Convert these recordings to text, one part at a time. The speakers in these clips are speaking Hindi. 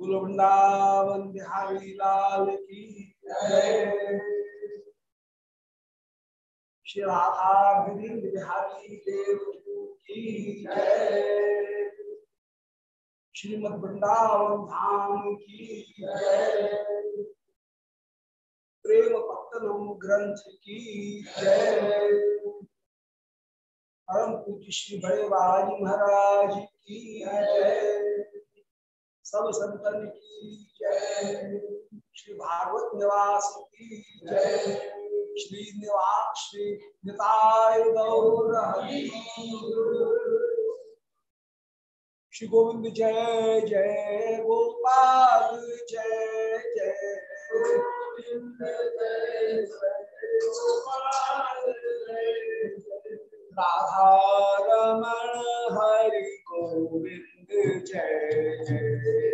गुरु वृंदावन बिहारी लाल की श्री राधा गोविंद बिहारी देव की श्रीमद वृंदावन धाम की प्रेम पत्तनम ग्रंथ की जय। परम पूज्य श्री बड़े महाराज की जय। सब संतन की जय। श्री भागवत निवास की जय। श्री निवास, श्री निताय गौर श्री गोविंद जय जय गोपाल, जय जय। राधा रमण हरि गोविंद जय जय।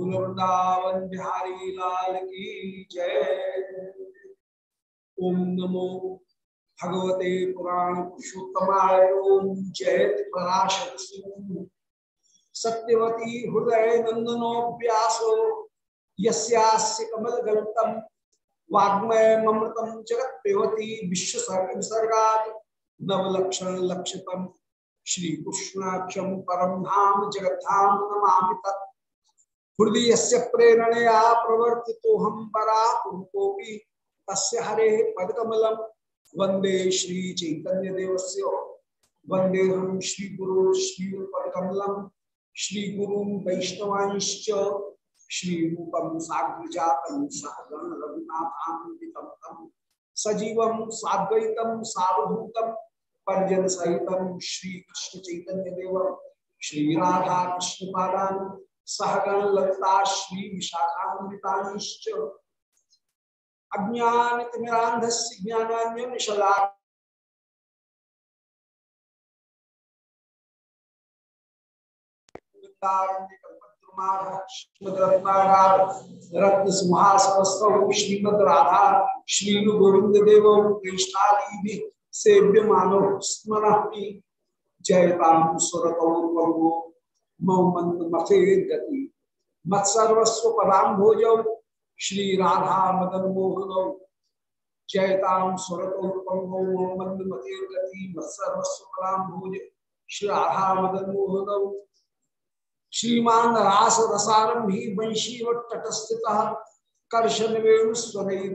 वृंदावन बिहारी लाल की जय। ओम नमो भगवते पुराण पुरुषोत्तमाय ओम जयत पराशर सत्यवती हृदय नंदनो व्यासो यस्यास्य कमल गल्तम वाग्मय ममृतम जगत पेवती विश्व सर्ग विसर्गा नवलक्षण लक्षतम श्री कृष्णाक्षम परम धाम जगद्धाम नमामि तत्। हृदय से प्रेरणया प्रवर्ति तो हम पराकोपी तस्य हरे पदकमलम वंदे श्री चैतन्य देवस्य वंदे हम श्री गुरु श्री पदकमलम श्री गुरु वैष्णवांश्च श्री रूपम साग्रजातम सहगण तम सजीवम साद्वैतम सावधूतम परिजन सहितम श्री कृष्ण चैतन्य देव श्री राधा कृष्ण पादान सहगण ललिता श्री विशाखान्विताश्च अज्ञान तिमिरांधस्य ज्ञानान्यन शला रत्न सिंहासनस्थौ श्रीमद राधा श्री गोविंद देव सेव्य मानव जयताम सुरतौ मंद मथे गति। मत्सर्वस्व श्री राधा मदन जयताम सुरतौ मंद मथे गति। मत्सर्वस्व भोज श्री राधा मदन श्रीमान रास रसारंभी वंशी कर्शन वेणु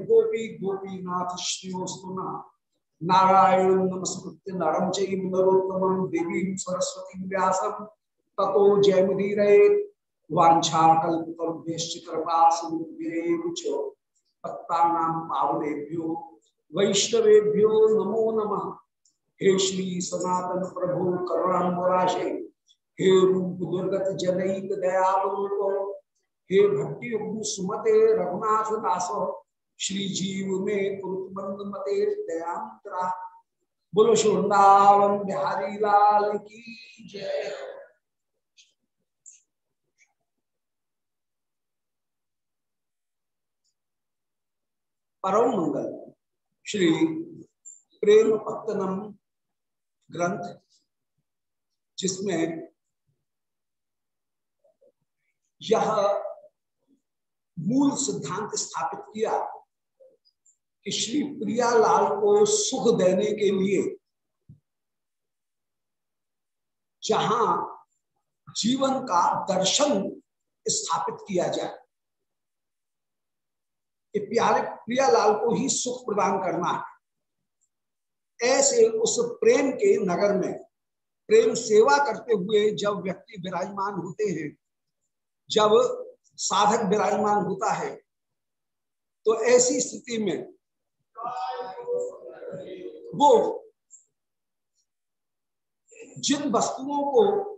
गोपी गोपीनाथ श्रीस्तुना नारायण नमस्कृत्य नरम चैव नरोत्तमं देवीं सरस्वती व्यासं। ततो जयमुदीर पत्तानां पावनेभ्यो, वैष्णवेभ्यो नमो नमः। हे श्री सनातन प्रभु करुणाम्बराशे, हे रूप दुर्गत जनईक दयावलोको हे भक्ति सुमते रघुनाथ दासो श्री जीव में कुरुतबंद मते दयांतरा बोलो वृंदावन बिहारी लाल की जय। परम मंगल। श्री प्रेम पत्तनम ग्रंथ, जिसमें यह मूल सिद्धांत स्थापित किया। कि श्री प्रियालाल को सुख देने के लिए जहाँ जीवन का दर्शन स्थापित किया जाए। कि प्यारे प्रियालाल को ही सुख प्रदान करना है। ऐसे उस प्रेम के नगर में प्रेम सेवा करते हुए जब व्यक्ति विराजमान होते हैं, जब साधक विराजमान होता है तो ऐसी स्थिति में वो जिन वस्तुओं को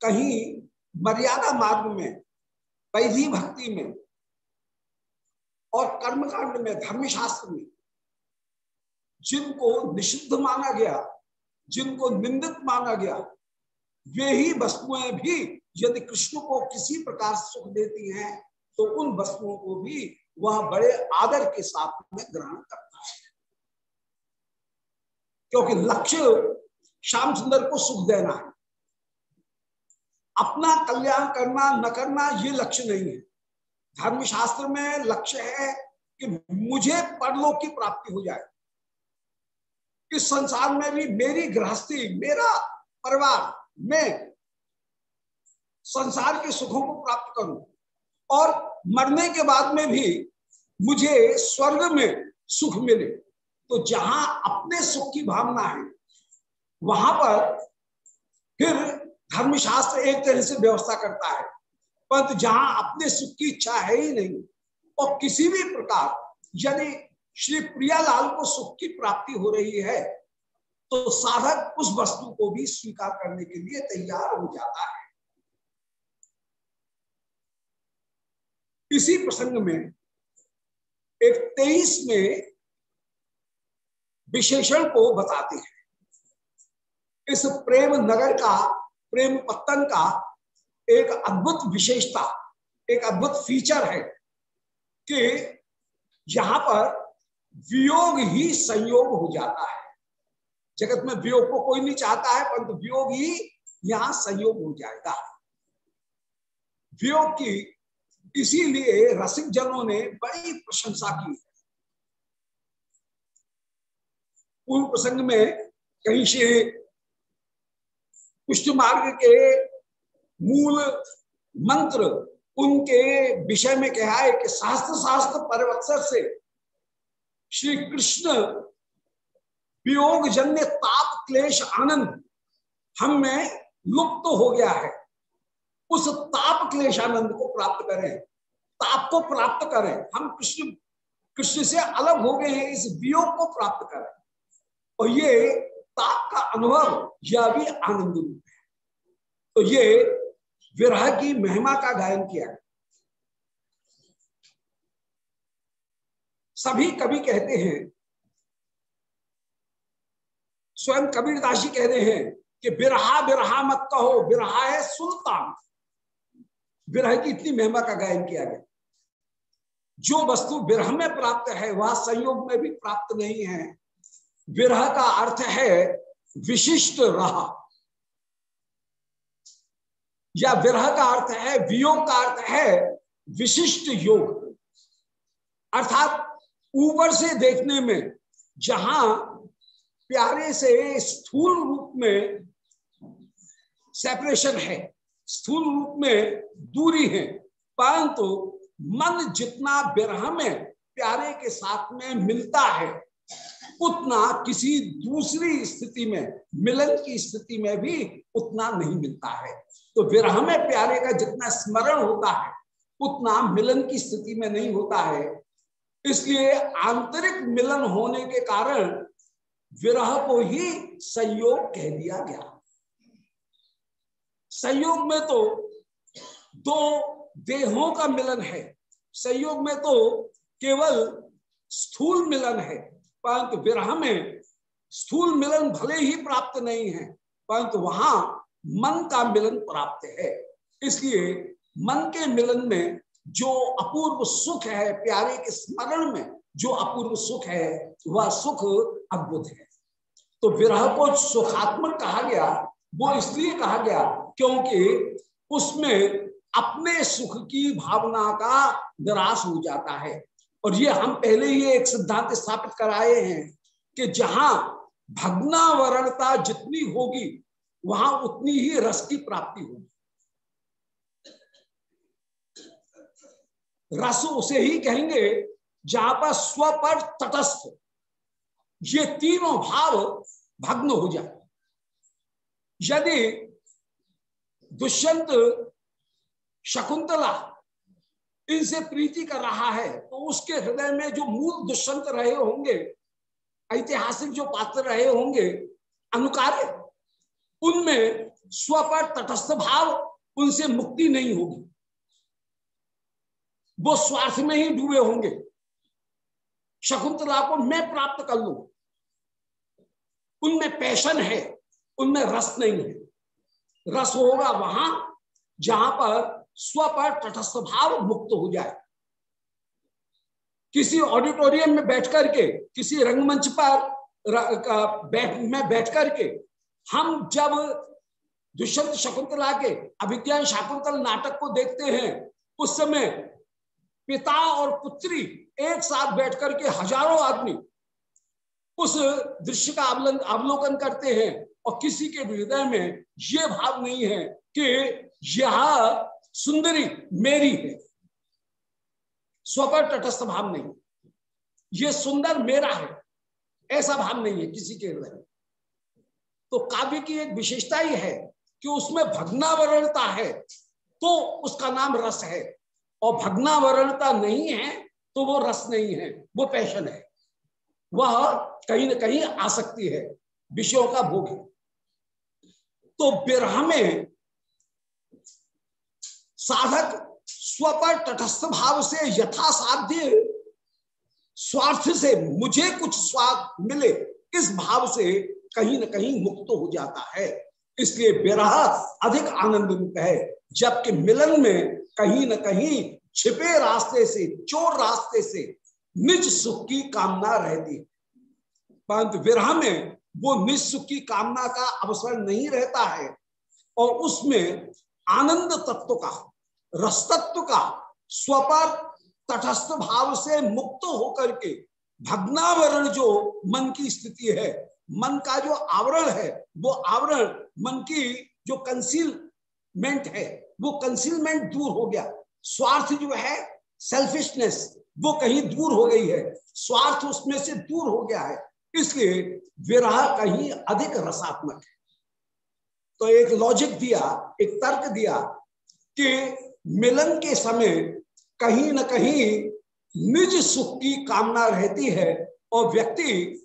कहीं मर्यादा मार्ग में वैधि भक्ति में और कर्मकांड में, धर्मशास्त्र में, जिनको निषिद्ध माना गया, जिनको निंदित माना गया, वे ही वस्तुएँ भी यदि कृष्ण को किसी प्रकार सुख देती हैं तो उन वस्तुओं को भी वह बड़े आदर के साथ में ग्रहण करता है। क्योंकि लक्ष्य श्याम सुंदर को सुख देना है। अपना कल्याण करना, न करना ये लक्ष्य नहीं है। धर्मशास्त्र में लक्ष्य है कि मुझे परलोक की प्राप्ति हो जाए। इस संसार में भी मेरी गृहस्थी, मेरा परिवार, मैं संसार के सुखों को प्राप्त करूँ और मरने के बाद में भी मुझे स्वर्ग में सुख मिले। तो जहाँ अपने सुख की भावना है, वहाँ पर फिर धर्मशास्त्र एक तरह से व्यवस्था करता है। परंतु जहाँ अपने सुख की इच्छा है ही नहीं, और किसी भी प्रकार यदि श्री प्रियालाल को सुख की प्राप्ति हो रही है तो साधक उस वस्तु को भी स्वीकार करने के लिए तैयार हो जाता है। इसी प्रसंग में एक तेईस में विशेषण को बताते हैं। इस प्रेम नगर का, प्रेम पत्तन का एक अद्भुत विशेषता, एक अद्भुत फीचर है कि यहाँ पर वियोग ही संयोग हो जाता है। जगत में वियोग को कोई नहीं चाहता है, परंतु वियोग ही यहाँ संयोग हो जाएगा। वियोग की इसीलिए रसिक जनों ने बड़ी प्रशंसा की। पूर्व प्रसंग में कहीं से पुष्ट मार्ग के मूल मंत्र उनके विषय में कहा है कि शास्त्र शास्त्र परिवत्सर से श्री कृष्ण वियोग जन्य ताप, क्लेश, आनंद हम में लुप्त तो हो गया है। उस ताप क्लेश आनंद को प्राप्त करें। ताप को प्राप्त करें। हम कृष्ण कृष्ण से अलग हो गए हैं, इस वियोग को प्राप्त करें। और ये ताप का अनुभव, यह भी आनंद रूप है। तो ये विरह की महिमा का गायन किया। है सभी कवि कहते हैं, स्वयं कबीर दासी कह रहे हैं कि बिरहा बिरहा मत कहो बिरहा है सुल्तान। विरह की इतनी महिमा का गायन किया गया। जो वस्तु विरह में प्राप्त है, वह संयोग में भी प्राप्त नहीं है। विरह का अर्थ है विशिष्ट रहा। या विरह का अर्थ है, वियोग का अर्थ है विशिष्ट योग। अर्थात ऊपर से देखने में, जहाँ प्यारे से स्थूल रूप में सेपरेशन है स्थूल रूप में दूरी है, परंतु मन जितना विरह में प्यारे के साथ में मिलता है, उतना किसी दूसरी स्थिति में, मिलन की स्थिति में भी उतना नहीं मिलता है। तो विरह में प्यारे का जितना स्मरण होता है, उतना मिलन की स्थिति में नहीं होता है। इसलिए आंतरिक मिलन होने के कारण विरह को ही संयोग कह दिया गया। संयोग में तो दो देहों का मिलन है। संयोग में तो केवल स्थूल मिलन है, परंतु विरह में स्थूल मिलन भले ही प्राप्त नहीं है, परंतु वहाँ मन का मिलन प्राप्त है। इसलिए मन के मिलन में जो अपूर्व सुख है, प्यारे के स्मरण में जो अपूर्व सुख है, वह सुख अद्भुत है। तो विरह को सुखात्मक कहा गया, वो इसलिए कहा गया क्योंकि उसमें अपने सुख की भावना का निराश हो जाता है। और ये हम पहले ही एक सिद्धांत स्थापित कराए हैं कि जहाँ भगनावरणता जितनी होगी, वहाँ उतनी ही रस की प्राप्ति होगी। रस उसे ही कहेंगे जहाँ पर स्व पर तटस्थ, ये तीनों भाव भग्न हो जाए यदि दुष्यंत शकुंतला इनसे प्रीति कर रहा है तो उसके हृदय में जो मूल दुष्यंत रहे होंगे, ऐतिहासिक जो पात्र रहे होंगे, अनुकार, उनमें स्व पर तटस्थ भाव उनसे मुक्ति नहीं होगी। वो स्वार्थ में ही डूबे होंगे। शकुंतला को मैं प्राप्त कर लू। उनमें पैशन है, उनमें रस नहीं है। रस होगा वहाँ जहाँ पर स्व पर तटस्थ भाव मुक्त हो जाए। किसी ऑडिटोरियम में बैठ करके, किसी रंगमंच पर बैठ, में बैठ करके हम जब दुष्यंत शकुंतला के अभिज्ञान शाकुंतल नाटक को देखते हैं, उस समय पिता और पुत्री एक साथ बैठ करके हज़ारों आदमी उस दृश्य का अवलोकन करते हैं। और किसी के हृदय में यह भाव नहीं है कि यह सुंदरी मेरी है। स्वपर तटस्थ भाव नहीं। ये सुंदर मेरा है, ऐसा भाव नहीं है किसी के हृदय में। तो काव्य की एक विशेषता ही है कि उसमें भगनावरणता है तो उसका नाम रस है। और भगनावरणता नहीं है तो वो रस नहीं है, वो पैशन है। वह कहीं ना कहीं आसक्ति है, विषयों का भोग है। तो विरह में साधक स्व पर तटस्थ भाव से यथा साध्य स्वार्थ से मुझे कुछ स्वाद मिले, इस भाव से कहीं ना कहीं मुक्त हो जाता है। इसलिए विरह अधिक आनंद है, जबकि मिलन में कहीं ना कहीं छिपे रास्ते से, चोर रास्ते से निज सुख की कामना रहती परंतु विरह में वो निज सुख की कामना का अवसर नहीं रहता है। और उसमें आनंद तत्व का, रस तत्व का, स्वपर तटस्थ भाव से मुक्त होकर के भगनावरण जो मन की स्थिति है, मन का जो आवरण है, वो आवरण मन की जो कंसीलमेंट है, वो कंसीलमेंट दूर हो गया। स्वार्थ जो है सेल्फिशनेस वो कहीं दूर हो गई है। स्वार्थ उसमें से दूर हो गया है। इसलिए विरह कहीं अधिक रसात्मक है। तो एक लॉजिक दिया, एक तर्क दिया कि मिलन के समय कहीं ना कहीं निज सुख की कामना रहती है और व्यक्ति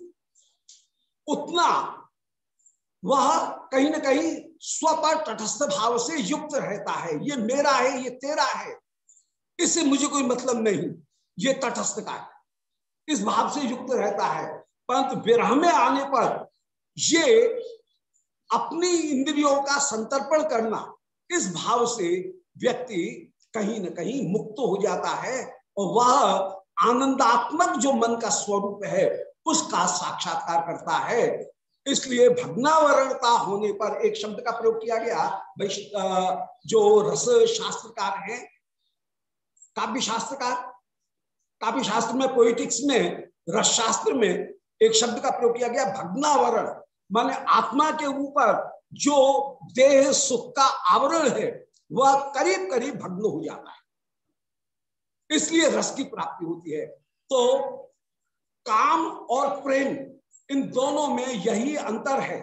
उतना वह कहीं ना कहीं स्व पर तटस्थ भाव से युक्त रहता है। ये मेरा है, ये तेरा है। इससे मुझे कोई मतलब नहीं। ये तटस्थ का है। इस भाव से युक्त रहता है। परंतु विरह में आने पर ये अपनी इंद्रियों का संतर्पण करना, इस भाव से व्यक्ति कहीं ना कहीं मुक्त हो जाता है और वह आनंदात्मक जो मन का स्वरूप है, उसका साक्षात्कार करता है। इसलिए भगनावरणता होने पर एक शब्द का प्रयोग किया गया जो रस शास्त्रकार हैं काव्य शास्त्रकार काव्य शास्त्र में पोइटिक्स में रस शास्त्र में एक शब्द का प्रयोग किया गया, भगनावरण। माने आत्मा के ऊपर जो देह सुख का आवरण है, वह करीब करीब भग्न हो जाता है। इसलिए रस की प्राप्ति होती है। तो काम और प्रेम, इन दोनों में यही अंतर है।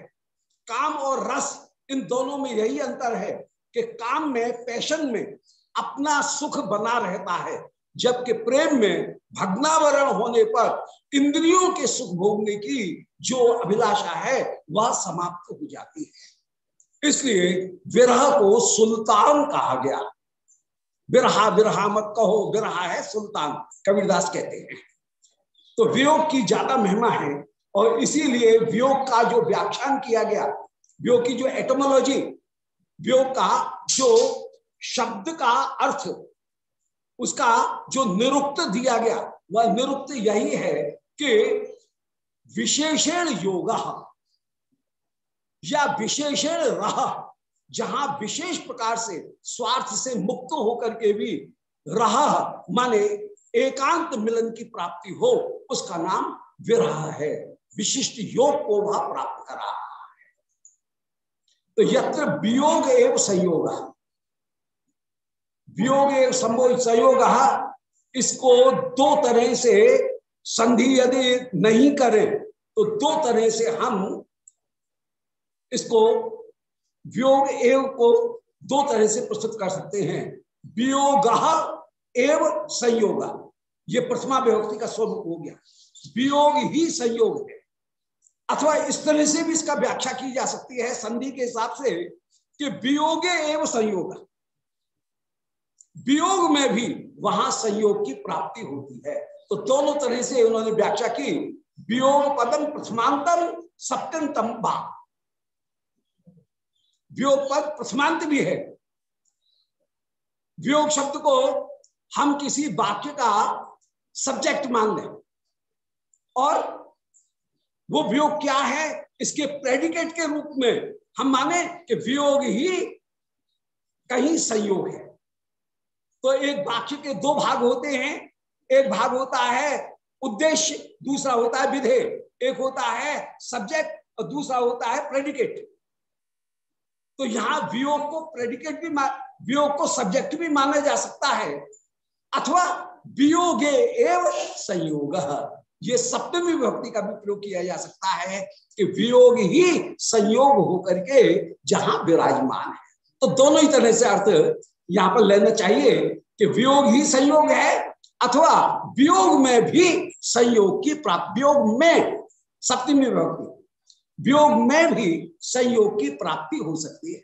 काम और रस, इन दोनों में यही अंतर है कि काम में, पैशन में अपना सुख बना रहता है, जबकि प्रेम में भगनावरण होने पर इंद्रियों के सुख भोगने की जो अभिलाषा है, वह समाप्त हो जाती है। इसलिए विरह को सुल्तान कहा गया। विरहा विरहा मत कहो, विरहा है सुल्तान, कबीरदास कहते हैं। तो वियोग की ज़्यादा महिमा है, और इसीलिए वियोग का जो व्याख्यान किया गया, वियोग की जो एटोमोलॉजी, वियोग का जो शब्द का अर्थ उसका जो निरुक्त दिया गया, वह निरुक्त यही है कि विशेषण योग या विशेषण रह, जहाँ विशेष प्रकार से स्वार्थ से मुक्त होकर के भी रहा, माने एकांत मिलन की प्राप्ति हो, उसका नाम विरह है। विशिष्ट योग को वह प्राप्त करा तो यत्र वियोग एवं संयोग। वियोग संयोग, इसको दो तरह से संधि यदि नहीं करें तो दो तरह से हम इसको वियोग एव को दो तरह से प्रस्तुत कर सकते हैं। वियोग एवं संयोग। ये प्रथमा विभक्ति का स्वरूप हो गया। वियोग ही संयोग है। अथवा इस तरह से भी इसका व्याख्या की जा सकती है संधि के हिसाब से कि वियोगे एवं संयोग। वियोग में भी वहाँ संयोग की प्राप्ति होती है। तो दोनों तरह से उन्होंने व्याख्या की। वियोग पदम प्रथमांतर सप्तम भा वियोग पद प्रथमांत भी है। वियोग शब्द को हम किसी वाक्य का सब्जेक्ट मान लें। और वो वियोग क्या है, इसके प्रेडिकेट के रूप में हम माने कि वियोग ही कहीं संयोग है। तो एक वाक्य के दो भाग होते हैं। एक भाग होता है उद्देश्य, दूसरा होता है विधेय। एक होता है सब्जेक्ट और दूसरा होता है प्रेडिकेट तो यहाँ वियोग को प्रेडिकेट भी वियोग को सब्जेक्ट भी माना जा सकता है। अथवा वियोगे एवं संयोग। ये सप्तमी विभक्ति का भी प्रयोग किया जा सकता है कि वियोग ही संयोग होकर के जहाँ विराजमान है। तो दोनों ही तरह से अर्थ यहाँ पर लेना चाहिए कि वियोग ही संयोग है अथवा वियोग में भी संयोग की प्राप्ति, वियोग में सप्तमी विभक्ति वियोग में भी संयोग की प्राप्ति हो सकती है।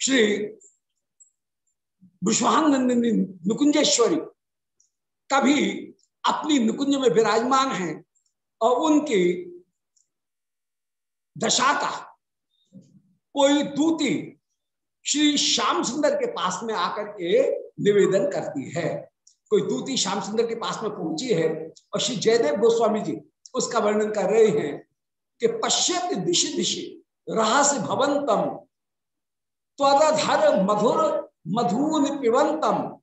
श्री विश्वानंदिनी नुकुंजेश्वरी कभी अपनी नुकुंज में विराजमान है और उनकी दशा का कोई दूती श्री श्याम सुंदर के पास में आकर के निवेदन करती है। कोई दूती श्याम सुंदर के पास में पहुँची है और श्री जयदेव गोस्वामी जी उसका वर्णन कर रहे हैं कि पश्चिम दिशि दिशि रहस्य भवंतम त्वधर मधुर मधुन पिबंतम।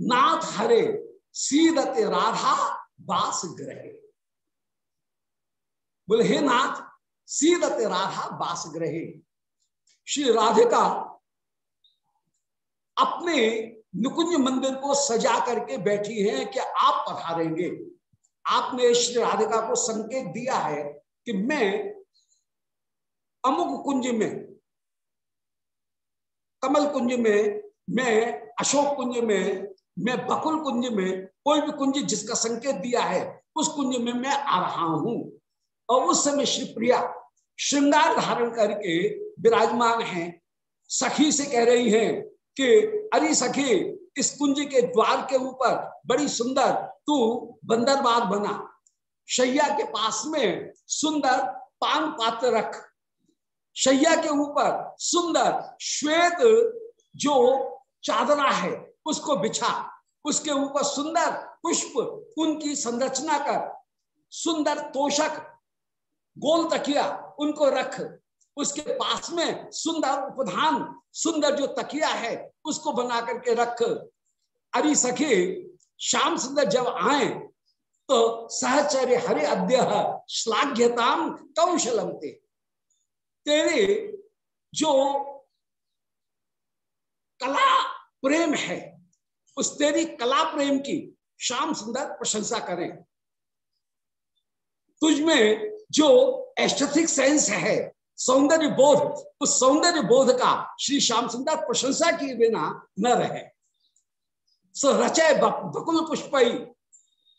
नाथ हरे, सीदते राधा बास ग्रहे। बोले, हे नाथ, सीदते राधा बास ग्रहे। श्री राधिका अपने नुकुंज मंदिर को सजा करके बैठी हैं कि आप पधारेंगे। आपने श्री राधिका को संकेत दिया है कि मैं अमुक कुंज में, कमल कुंज में, मैं अशोक कुंज में, मैं बकुल कुंज में, कोई भी कुंज जिसका संकेत दिया है, उस कुंज में मैं आ रहा हूँ। और उस समय श्री प्रिया श्रृंगार धारण करके विराजमान हैं। सखी से कह रही हैं कि, अरे सखी, इस कुंज के द्वार के ऊपर बड़ी सुंदर तू बंदरबाग बना। शैया के पास में सुंदर पान पात्र रख। शैया के ऊपर सुंदर श्वेत जो चादरा है, उसको बिछा। उसके ऊपर सुंदर पुष्प, उनकी संरचना कर। सुंदर तोषक गोल तकिया उनको रख। उसके पास में सुंदर उपधान, सुंदर जो तकिया है, उसको बना करके रख। अरे सखी, श्याम सुंदर जब आए तो सहचर्य हरे अद्य श्लाघ्यताम कौशलम ते। तेरे जो कला प्रेम है, उस तेरी कला प्रेम की श्याम सुंदर प्रशंसा करें। तुझ में जो एस्थेटिक सेंस है, सौंदर्य बोध, उस सौंदर्य बोध का श्री श्याम सुंदर प्रशंसा किए बिना न रहे। सो रचय बकुल पुष्पई,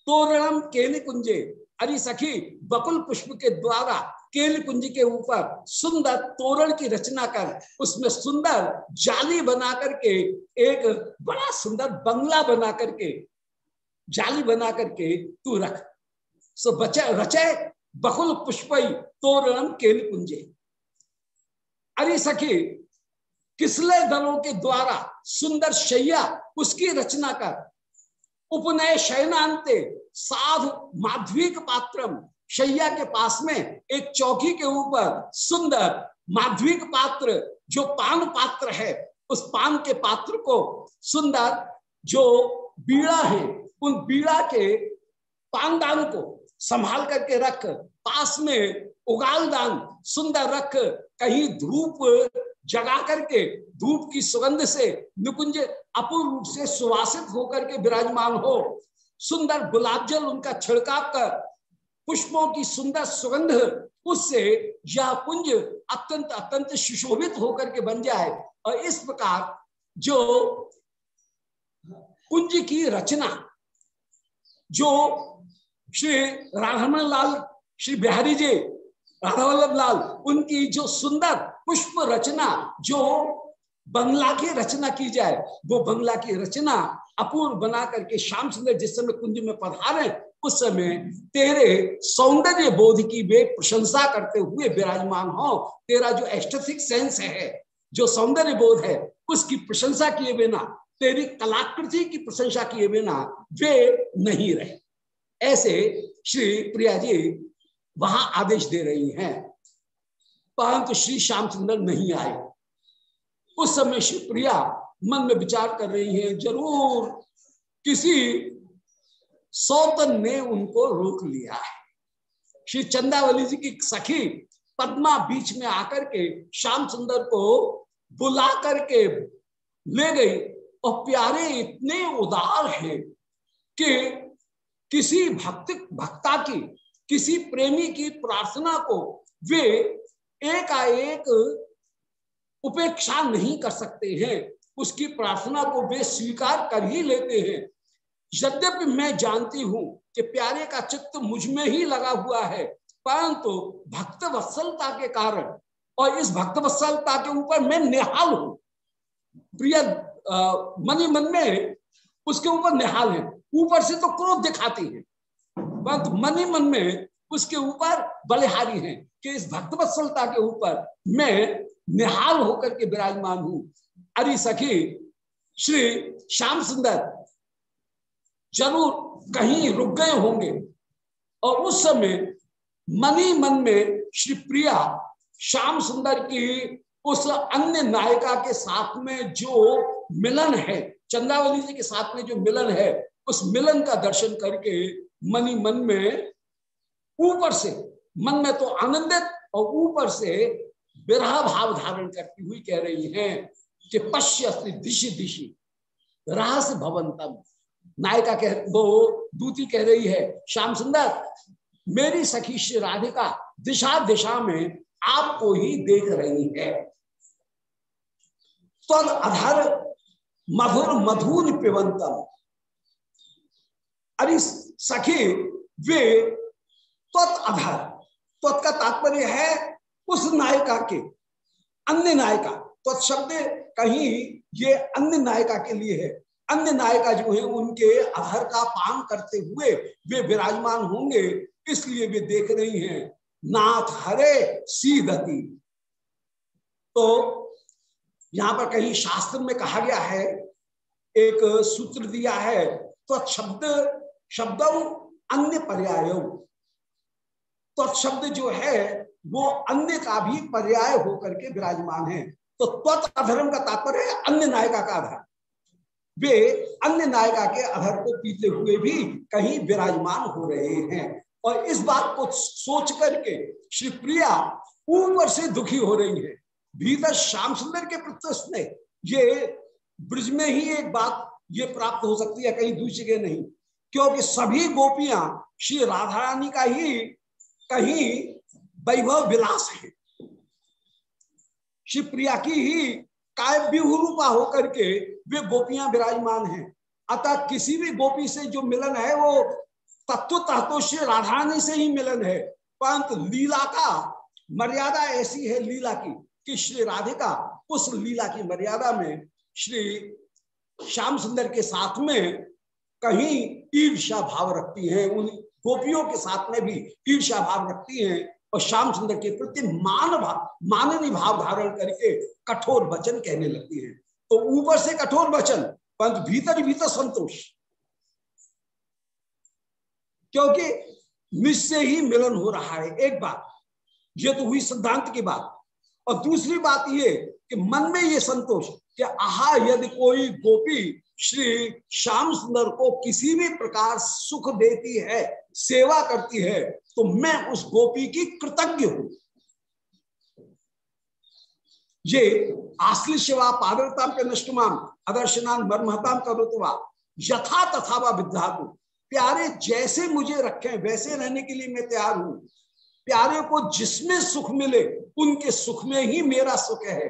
तोरणम केली कुंजे। अरे सखी, बकुल पुष्प के द्वारा केल कुंज के ऊपर सुंदर तोरण की रचना कर, उसमें सुंदर जाली बना करके, एक बड़ा सुंदर बंगला बना करके, जाली बना करके तू रख। सो बचे रचय बकुल पुष्पई तोरणम केल कुंजे। अरे सखी, किसले दलों के द्वारा सुंदर शैया उसकी रचना कर? उपनय शयनांते साधु माध्विक पात्रम शैया के पास में एक चौकी के ऊपर सुंदर माध्विक पात्र जो पान पात्र है, उस पान के पात्र को सुंदर जो बीड़ा है, उन बीड़ा के पानदान को संभाल करके रख, पास में उगाल दान, सुंदर रख, कहीं धूप जगा करके, धूप की सुगंध से निकुंज अपूर्ण रूप से सुवासित होकर के विराजमान हो। सुंदर गुलाब जल उनका छिड़काव कर, पुष्पों की सुंदर सुगंध, उससे यह कुंज अत्यंत अत्यंत सुशोभित होकर के बन जाए। और इस प्रकार जो कुंज की रचना, जो श्री राधामन लाल श्री बिहारी जी राधा लाल उनकी जो सुंदर पुष्प रचना, जो बंगला की रचना की जाए, वो बंगला की रचना अपूर्व बना करके श्याम सुंदर जिस समय कुंज में पधारे, उस समय तेरे सौंदर्य बोध की वे प्रशंसा करते हुए विराजमान हो। तेरा जो एस्थेटिक सेंस है, जो सौंदर्य बोध है, उसकी प्रशंसा किए बिना, तेरी कलाकृति की प्रशंसा किए बिना वे नहीं रहे। ऐसे श्री प्रिया जी वहाँ आदेश दे रही हैं। परंतु श्री श्यामचंद्र नहीं आए। उस समय श्री प्रिया मन में विचार कर रही हैं, ज़रूर किसी सौतन ने उनको रोक लिया है। श्री चंदावली जी की सखी पद्मा बीच में आकर के श्याम सुंदर को बुला करके ले गई, और प्यारे इतने उदार हैं कि किसी भक्त, भक्ता की, किसी प्रेमी की प्रार्थना को वे एकाएक उपेक्षा नहीं कर सकते हैं। उसकी प्रार्थना को वे स्वीकार कर ही लेते हैं। यद्यपि मैं जानती हूँ कि प्यारे का चित्त मुझमें ही लगा हुआ है, परंतु भक्त वत्सलता के कारण, और इस भक्त वत्सलता के ऊपर मैं निहाल हूँ। प्रिय मनी मन में उसके ऊपर निहाल है। ऊपर से तो क्रोध दिखाती है। परंतु मनी मन में उसके ऊपर बलिहारी है कि इस भक्त वत्सलता के ऊपर मैं निहाल होकर के विराजमान हूँ। अरे सखी, श्री श्याम सुंदर ज़रूर कहीं रुक गए होंगे। और उस समय मनी मन में श्री प्रिया श्याम सुंदर की उस अन्य नायिका के साथ में जो मिलन है, चंद्रावली जी के साथ में जो मिलन है उस मिलन का दर्शन करके मनी मन में ऊपर से, मन में तो आनंदित और ऊपर से विरह भाव धारण करती हुई कह रही हैं कि पश्य दिशि दिशि रहस्य भवंतम। नायिका कह वो दूती कह रही है, श्याम सुंदर, मेरी सखी श्री राधिका दिशा दिशा में आपको ही देख रही है। तद अधर मधुर मधुर पिबंतम। अरे सखी, वे त्वत अधर त्वत का तात्पर्य है उस नायिका के, अन्य नायिका। त्वत शब्द कहीं ये अन्य नायिका के लिए है। अन्य नायिका जो है, उनके अधर का पान करते हुए वे विराजमान होंगे, इसलिए वे देख रही हैं, नाथ हरे सीधती तो यहाँ पर कहीं शास्त्र में कहा गया है, एक सूत्र दिया है तो शब्द शब्द अन्य पर्याय तो शब्द जो है, वो अन्य का भी पर्याय होकर के विराजमान है। तो त्वत अधर्म का तात्पर्य अन्य नायिका का आधार। वे अन्य नायिका के अधर को पीते हुए भी कहीं विराजमान हो रहे हैं। और इस बात को सोच करके श्री प्रिया ऊपर से दुखी हो रही है। भीतर श्याम सुंदर के प्रत्यक्ष ने ये ब्रिज में ही एक बात ये प्राप्त हो सकती है, कहीं दूसरी के नहीं। क्योंकि सभी गोपियाँ श्री राधा रानी का ही, कहीं वैभव विलास है। श्री प्रिया की ही काव्य रूपा होकर के वे गोपियाँ विराजमान हैं। अतः किसी भी गोपी से जो मिलन है, वो तत्व तत्व श्री राधारानी से ही मिलन है। परंतु लीला का मर्यादा ऐसी है लीला की, कि श्री राधिका उस लीला की मर्यादा में श्री श्याम सुंदर के साथ में कहीं ईर्षा भाव रखती हैं, उन गोपियों के साथ में भी ईर्षा भाव रखती हैं और श्याम सुंदर के प्रति मान भाव माननी भाव धारण करके कठोर वचन कहने लगती है। तो ऊपर से कठोर वचन, परंतु भीतर भीतर संतोष। क्योंकि निश्चय ही मिलन हो रहा है, एक बात, ये तो हुई सिद्धांत की बात। और दूसरी बात ये कि मन में ये संतोष कि आहा, यदि कोई गोपी श्री श्याम सुंदर को किसी भी प्रकार सुख देती है, सेवा करती है तो मैं उस गोपी की कृतज्ञ हूँ। ये आश्ली सेवा पादरता के नष्टमान अदर्शनान मर्महताम करोतवा यथा तथा व प्यारे जैसे मुझे रखें, वैसे रहने के लिए मैं तैयार हूँ। प्यारे को जिसमें सुख मिले, उनके सुख में ही मेरा सुख है।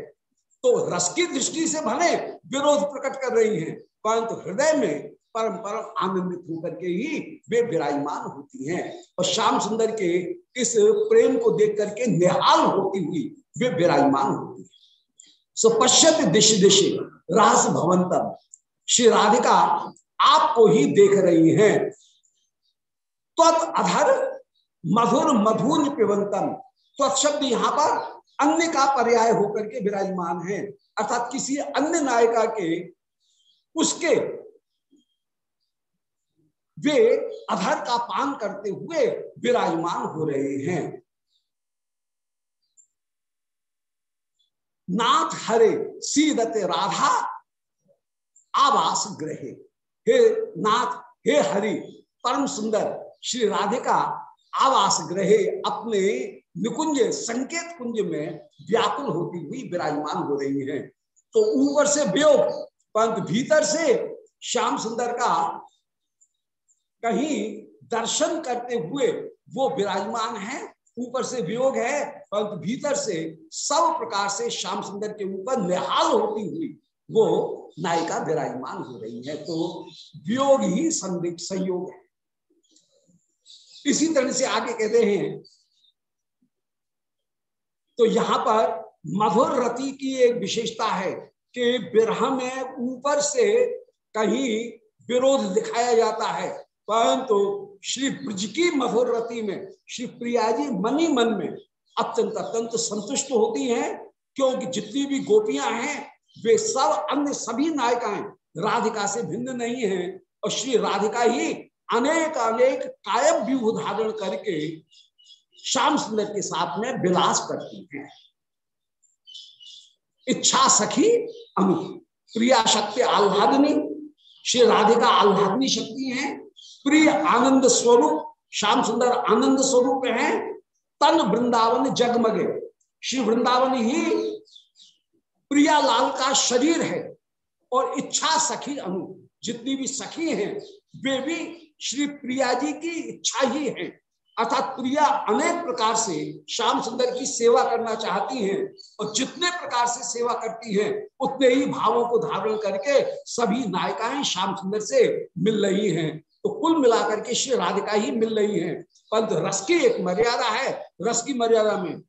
तो रस की दृष्टि से भले विरोध प्रकट कर रही हैं परंतु हृदय में परम परम आनंदित होकर के ही वे विराजमान होती हैं। और श्याम सुंदर के इस प्रेम को देख करके निहाल होती हुई वे विराजमान होती है। सो पश्चिम दिश दिशे रास भवंतम। श्री राधिका आपको ही देख रही हैं। त्वत अधर मधुर मधुर पिबंतम। त्वत शब्द यहाँ पर अन्य का पर्याय होकर के विराजमान है। अर्थात किसी अन्य नायिका के उसके वे अधर का पान करते हुए विराजमान हो रहे हैं। नाथ हरे सीदते राधा, आवास ग्रहे। हे नाथ, हे हरि, परम सुंदर, श्री राधिका, आवास ग्रहे अपने निकुंज, संकेत कुंज में व्याकुल होती हुई विराजमान हो रही हैं। तो ऊपर से वियोग परंतु भीतर से श्याम सुंदर का कहीं दर्शन करते हुए वो विराजमान है, ऊपर से वियोग है परंतु भीतर से सब प्रकार से श्याम सुंदर के ऊपर निहाल होती हुई वो नायिका विराजमान हो रही है। तो वियोग ही संदिग्ध संयोग है। इसी तरह से आगे कहते हैं तो यहाँ पर मधुर रति की एक विशेषता है। कि विरह में ऊपर से कहीं विरोध दिखाया जाता है। परंतु श्री ब्रज की मधुर रति में, श्री प्रिया जी मनी मन में अत्यंत अत्यंत संतुष्ट होती हैं, क्योंकि जितनी भी गोपियाँ हैं, वे सब अन्य सभी नायिकाएँ राधिका से भिन्न नहीं हैं। और श्री राधिका ही अनेक अनेक कायम व्यूह धारण करके श्याम सुंदर के साथ में विलास करती हैं। इच्छा सखी अनु प्रिया शक्ति आह्लादनी। श्री राधिका आह्लादनी शक्ति है। प्रिय आनंद स्वरूप, श्याम सुंदर आनंद स्वरूप है। तन वृंदावन जगमगे। श्री वृंदावन ही प्रिया लाल का शरीर है और इच्छा सखी अनु। जितनी भी सखी हैं, वे भी श्री प्रिया जी की इच्छा ही है। अर्थात प्रिया अनेक प्रकार से श्याम सुंदर की सेवा करना चाहती हैं और जितने प्रकार से सेवा करती हैं, उतने ही भावों को धारण करके सभी नायिकाएँ श्याम सुंदर से मिल रही हैं। तो कुल मिलाकर के श्री राधिका ही मिल रही हैं। परंतु रस की एक मर्यादा है, रस की मर्यादा में।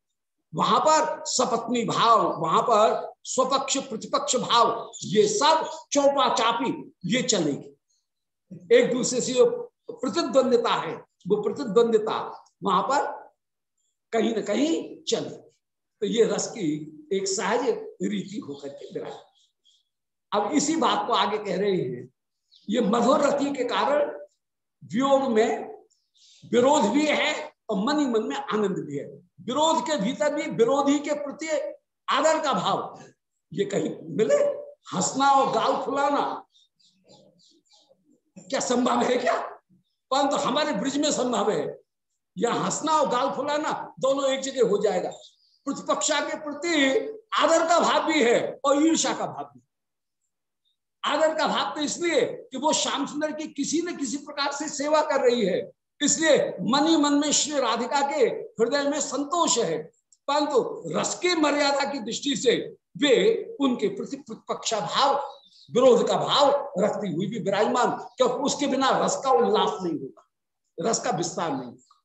वहाँ पर सपत्नी भाव, वहाँ पर स्वपक्ष प्रतिपक्ष भाव, ये सब चौपा चापी ये चलेगी। एक दूसरे से जो प्रतिद्वंदिता है वो प्रतिद्वंदिता वहाँ पर कहीं ना कहीं चले। तो ये रस की एक सहज रीति होकर के विराज। अब इसी बात को आगे कह रहे हैं। ये मधुर रति के कारण वियोग में विरोध भी है और मन ही मन में आनंद भी है। विरोध के भीतर भी विरोधी के प्रति आदर का भाव ये कहीं मिले? हंसना और गाल फुलाना। क्या संभव है क्या? परंतु तो हमारे ब्रिज में संभव है। यह हंसना और गाल फुलाना दोनों एक जगह हो जाएगा। प्रतिपक्षा के प्रति आदर का भाव भी है और ईर्षा का भाव भी आदर का भाव तो इसलिए कि वो श्याम सुंदर की किसी न किसी प्रकार से सेवा कर रही है। इसलिए मन ही मन में श्री राधिका के हृदय में संतोष है। परंतु रस के मर्यादा की दृष्टि से वे उनके प्रति प्रतिपक्षा भाव विरोध का भाव रखती हुई भी विराजमान, क्योंकि उसके बिना रस का उल्लास नहीं होगा, रस का विस्तार नहीं होगा।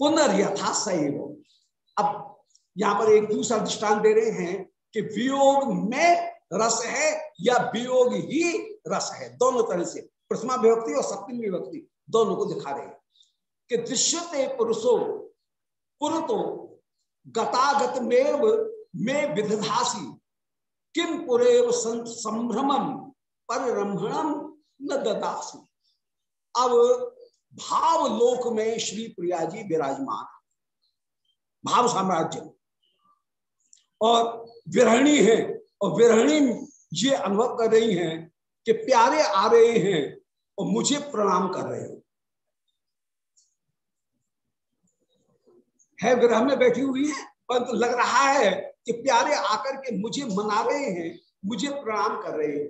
पुनर्यथा सैव अब यहाँ पर एक दूसरा दृष्टान दे रहे हैं कि वियोग में रस है या वियोग ही रस है, दोनों तरह से। प्रथमा विभक्ति और सप्तमी विभक्ति दोनों को दिखा रहे हैं कि दृश्यते पुरुषो पुरतो गतागत में विधासी किम पुरेव संभ्रमम परिरंभणम न ददासी। अब भाव लोक में श्री प्रिया जी विराजमान। भाव साम्राज्य। और विरहणी है, और विरहणी ये अनुभव कर रही हैं कि प्यारे आ रहे हैं और मुझे प्रणाम कर रहे हैं। है विरह में बैठी हुई है, परंतु लग रहा है कि प्यारे आकर के मुझे मना रहे हैं, मुझे प्रणाम कर रहे हैं।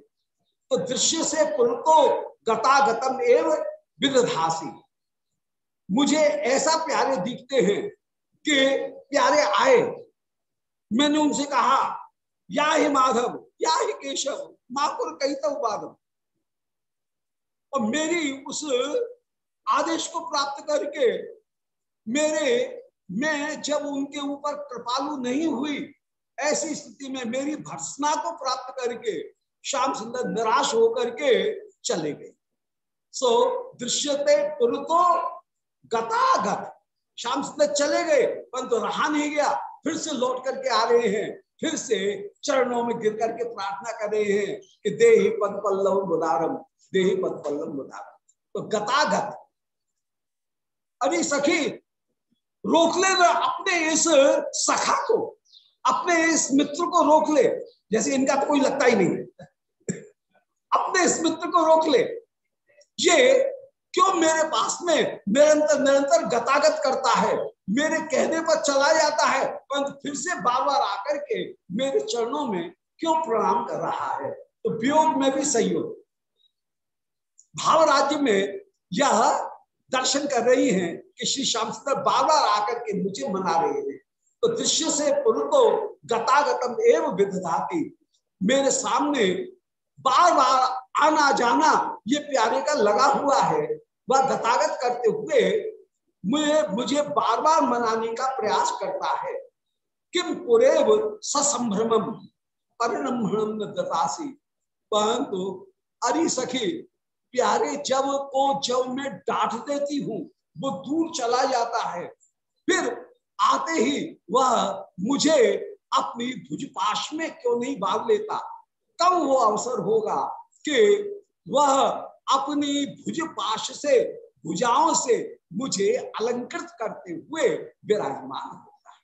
तो दृश्य से पुरतो गतागतम एवं विदधासी। मुझे ऐसा प्यारे दिखते हैं कि प्यारे आए। मैंने उनसे कहा, या ही माधव, या ही केशव माकुर कही तो माधव और मेरी उस आदेश को प्राप्त करके मेरे मैं जब उनके ऊपर कृपालु नहीं हुई ऐसी स्थिति में मेरी भर्सना को प्राप्त करके श्याम सुंदर निराश होकर के चले गए। सो so, दृश्यते पुरुतो गतागत। श्याम सुंदर चले गए परंतु तो रहा नहीं गया। फिर से लौट करके आ रहे हैं। फिर से चरणों में गिर करके प्रार्थना कर रहे हैं कि देही पद पल्लव बुदारम देही पद पल्लव बुदारम तो गतागत। अरे सखी रोक ले अपने इस सखा को, अपने इस मित्र को रोक ले। जैसे इनका तो कोई लगता ही नहीं है। अपने इस मित्र को रोक ले। ये क्यों मेरे पास में निरंतर निरंतर गतागत करता है? मेरे कहने पर चला जाता है, परंतु फिर से बार बार आकर के मेरे चरणों में क्यों प्रणाम कर रहा है? तो वियोग में भी सहयोग भाव राज्य में यह दर्शन कर रही हैं कि श्री श्याम सुंदर बार बार आकर के मुझे मना रहे हैं तो दृश्य से पुरुतो गतागतम एवं विधाती मेरे सामने बार बार आना जाना ये प्यारे का लगा हुआ है। वह गतागत करते हुए मुझे मुझे बार बार मनाने का प्रयास करता है। किम पुरेव ससंभ्रम परिणम दतासी परंतु अरे सखी प्यारे जब को जब मैं डांट देती हूँ वो दूर चला जाता है। फिर आते ही वह मुझे अपनी भुजपाश में क्यों नहीं भाग लेता? तब वो अवसर होगा कि वह अपनी भुजपाश से, भुजाओं से मुझे अलंकृत करते हुए विराजमान होता है।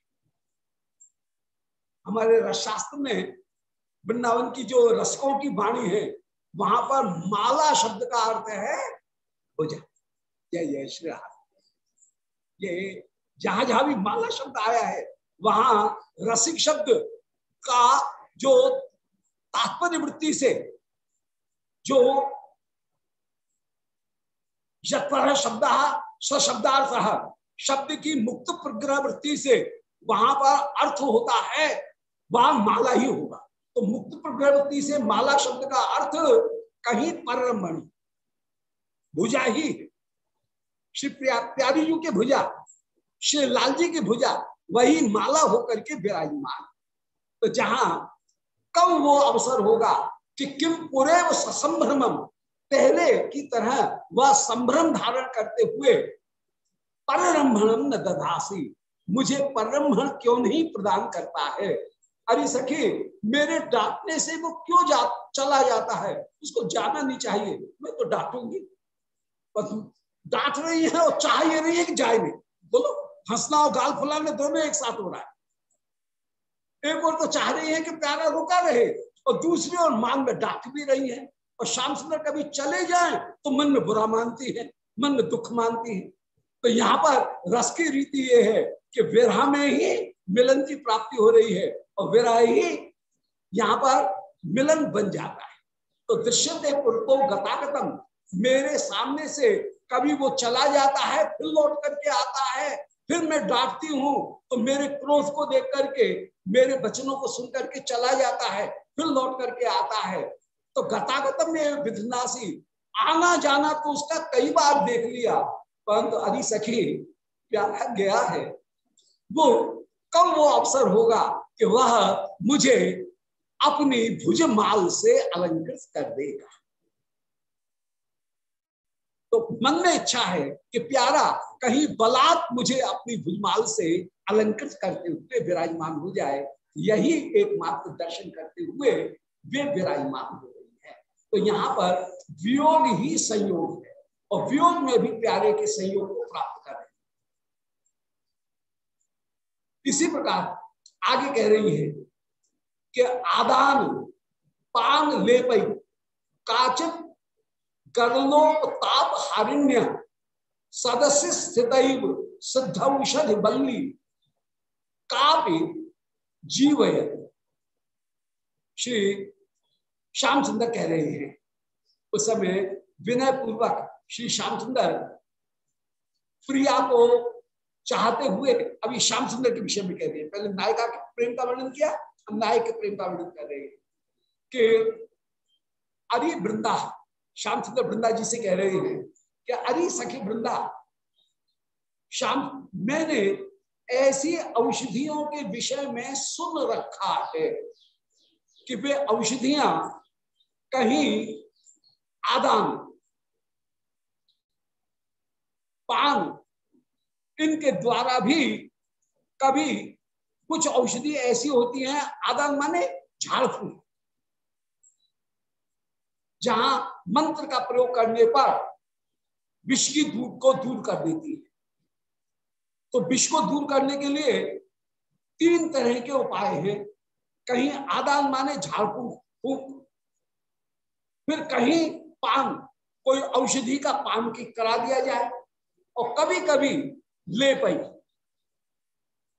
हमारे रसशास्त्र में वृंदावन की जो रसकों की वाणी है, वहाँ पर माला शब्द का अर्थ है भुजा। जय जय श्री राम। ये जहाँ जहाँ भी माला शब्द आया है, वहाँ रसिक शब्द का जो तात्पर्य वृत्ति से जो शब्द सशब्दार्थ शब्द की मुक्त प्रग्रह वृत्ति से वहाँ पर अर्थ होता है, वहाँ माला ही होगा। तो मुक्त प्रग्रह वृत्ति से माला शब्द का अर्थ कहीं परमणि भुजा ही श्री प्यारी जी के भुजा, श्री लाल जी की भुजा, वही माला होकर के विराजमान। तो जहाँ कब वो अवसर होगा कि किम पूरे संभ्रम पहले की तरह वह संभ्रम धारण करते हुए परम्भणम न दधासी, मुझे परम्भण क्यों नहीं प्रदान करता है? अरे सखी, मेरे डांटने से वो क्यों जा, चला जाता है? उसको जाना नहीं चाहिए, मैं तो डांटूँगी। डांट रही है और चाह ये रही है कि जाए नहीं बोलो, हंसना और गाल फुलाने दोनों एक साथ हो रहा है। एक और तो चाह रही है कि प्यारा रुका रहे और दूसरी ओर मांग में डांट भी रही है और श्याम सुंदर कभी चले जाए तो मन में बुरा मानती है, मन में दुख मानती है। तो यहाँ पर रस की रीति ये है कि विरह में ही मिलन की प्राप्ति हो रही है और विरह ही यहाँ पर मिलन बन जाता है। तो दृश्य पुरतो गतागतम, मेरे सामने से कभी वो चला जाता है, फिर लौट करके आता है, फिर मैं डांटती हूँ तो मेरे क्रोध को देख करके, मेरे वचनों को सुन करके चला जाता है, फिर लौट करके आता है। तो गतागतम में विधनासी आना जाना तो उसका कई बार देख लिया, परंतु तो सखी प्यारा गया है? वो, कब वो अवसर होगा कि वह मुझे अपनी भुज माल से अलंकृत कर देगा? तो मन में इच्छा है कि प्यारा, कहीं बलात् मुझे अपनी भुजमाल से अलंकृत करते हुए विराजमान हो जाए। यही एकमात्र दर्शन करते हुए वे विराजमान हो रही है। तो यहाँ पर वियोग ही संयोग है और वियोग में भी प्यारे के संयोग को प्राप्त कर रहे हैं। इसी प्रकार आगे कह रही है कि आदान, पान ले पई काचित ताप हारिण्य सदस्य स्थित सिद्ध औषधि बल्ली। कापि जीवय श्री श्याम सुंदर कह रहे हैं। उस समय विनय पूर्वक श्री श्याम सुंदर प्रिया को चाहते हुए अभी श्याम सुंदर के विषय में कह रहे हैं। पहले नायिका के प्रेम का वर्णन किया, अब नायक के प्रेम का वर्णन कर रहे हैं कि अरे वृंदा सुंदर वृंदा जी से कह रहे हैं कि अरे सखी वृंदा श्याम मैंने ऐसी औषधियों के विषय में सुन रखा है कि वे औषधियाँ कहीं आदान, पान, इनके द्वारा भी कभी कुछ औषधि ऐसी होती हैं, आदान माने झाड़ जहाँ मंत्र का प्रयोग करने पर विष की दूर को दूर कर देती है। तो विष को दूर करने के लिए तीन तरह के उपाय हैं। कहीं आदान माने झाड़ फूक फिर कहीं पान, कोई औषधि का पान की करा दिया जाए और कभी कभी ले पाई।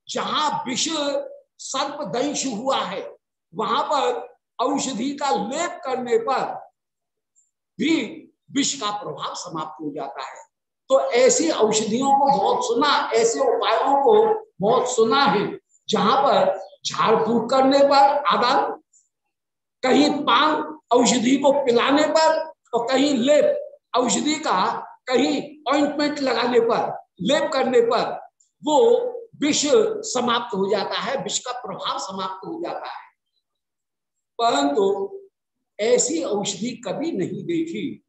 जहाँ विष सर्प दंश हुआ है, वहाँ पर औषधि का लेप करने पर भी विष का प्रभाव समाप्त हो जाता है। तो ऐसी औषधियों को बहुत सुना, ऐसे उपायों को बहुत सुना है, जहाँ पर झाड़ फूक करने पर आदान, कहीं पान औषधि को पिलाने पर, और कहीं लेप औषधि का कहीं ऑइंटमेंट लगाने पर, लेप करने पर वो विष समाप्त हो जाता है, विष का प्रभाव समाप्त हो जाता है। परंतु ऐसी औषधि कभी नहीं देखी,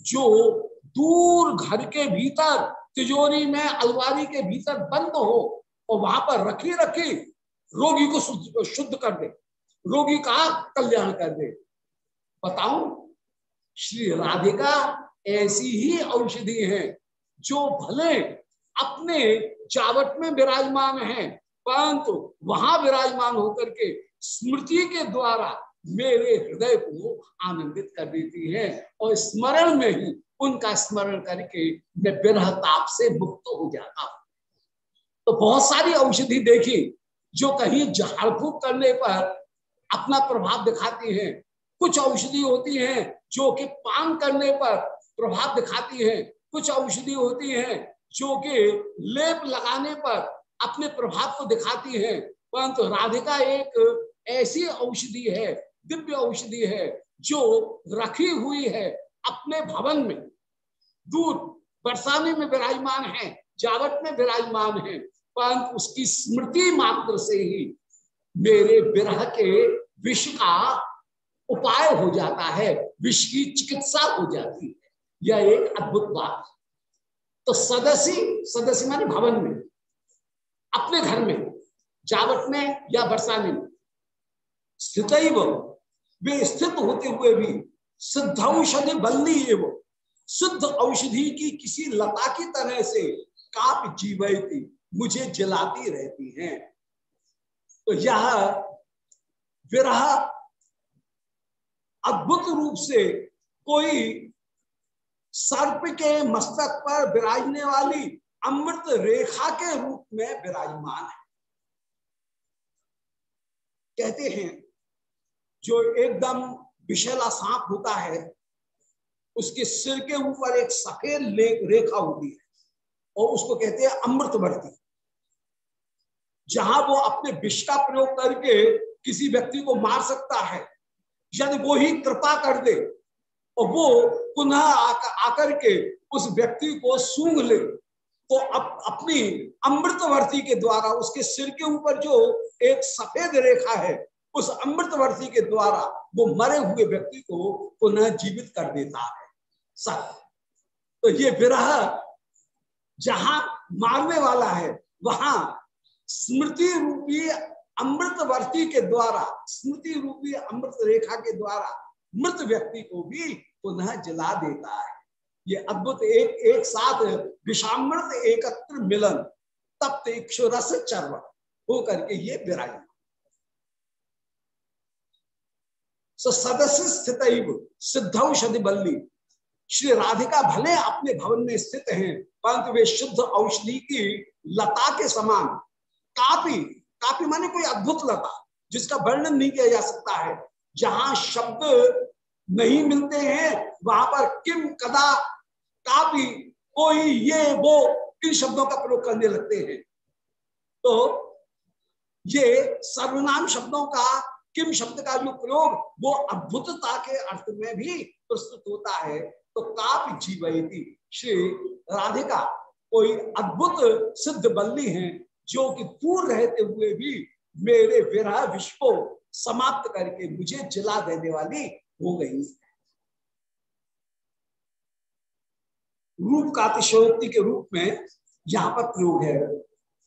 जो दूर घर के भीतर, तिजोरी में अलवारी के भीतर बंद हो और वहाँ पर रखी रखी, रोगी को शुद्ध कर दे, रोगी का कल्याण कर दे। बताऊँ, श्री राधिका ऐसी ही औषधि है, जो भले अपने चावट में विराजमान है, परंतु वहाँ विराजमान होकर के स्मृति के द्वारा मेरे हृदय को आनंदित कर देती है और स्मरण में ही उनका स्मरण करके मैं विरह ताप से मुक्त हो जाता हूँ। तो बहुत सारी औषधि देखी जो कहीं झाड़ फूक करने पर अपना प्रभाव दिखाती है। कुछ औषधि होती है जो कि पान करने पर प्रभाव दिखाती है। कुछ औषधि होती है जो कि लेप लगाने पर अपने प्रभाव को दिखाती है। परंतु राधिका एक ऐसी औषधि है दिव्य औषधि है जो रखी हुई है अपने भवन में। दूर बरसाने में विराजमान है, जावट में विराजमान है, परंतु उसकी स्मृति मात्र से ही मेरे विरह के विष का उपाय हो जाता है, विष की चिकित्सा हो जाती है। यह एक अद्भुत बात तो सदस्य सदस्य माने भवन में, अपने घर में, जावट में या बरसाने में स्थित स्थित होते हुए भी सिद्ध औषधि बल्ली एवं शुद्ध औषधि की किसी लता की तरह से काप जीवती मुझे जलाती रहती हैं। तो यह विरह अद्भुत रूप से कोई सर्प के मस्तक पर विराजने वाली अमृत रेखा के रूप में विराजमान है। कहते हैं जो एकदम विशेला सांप होता है उसके सिर के ऊपर एक सफ़ेद रेखा होती है और उसको कहते हैं अमृतवर्ती जहाँ वो अपने विष का प्रयोग करके किसी व्यक्ति को मार सकता है यदि वो ही कृपा कर दे और वो पुनः आकर के उस व्यक्ति को सूंघ ले तो अप, अपनी अमृतवर्ती के द्वारा उसके सिर के ऊपर जो एक सफ़ेद रेखा है उस अमृतवर्ती के द्वारा वो मरे हुए व्यक्ति को पुनः जीवित कर देता है। सब तो ये विरह जहाँ मारने वाला है, वहाँ स्मृति रूपी अमृतवर्ती के द्वारा, स्मृति रूपी अमृत रेखा के द्वारा मृत व्यक्ति को भी पुनः जला देता है। ये अद्भुत एक एक साथ विषामृत एकत्र मिलन, तप्त इक्षुरस चर्व होकर के ये विराज सदस्य स्थित सिद्धौषधि बल्ली। श्री राधिका भले अपने भवन में स्थित हैं, परंतु वे शुद्ध औषधि की लता के समान। कापी कापी माने कोई अद्भुत लता, जिसका वर्णन नहीं किया जा सकता है। जहाँ शब्द नहीं मिलते हैं, वहाँ पर किम, कदा, कापी, कोई, ये, वो इन शब्दों का प्रयोग करने लगते हैं। तो ये सर्वनाम शब्दों का किम शब्द का जो प्रयोग, वो अद्भुतता के अर्थ में भी प्रस्तुत होता है। तो काप जीवती श्री राधिका, कोई अद्भुत सिद्ध बल्ली है जो कि दूर रहते हुए भी मेरे विरह विश्व को समाप्त करके मुझे जला देने वाली हो गई रूप का अतिशयोक्ति के रूप में यहाँ पर प्रयोग है।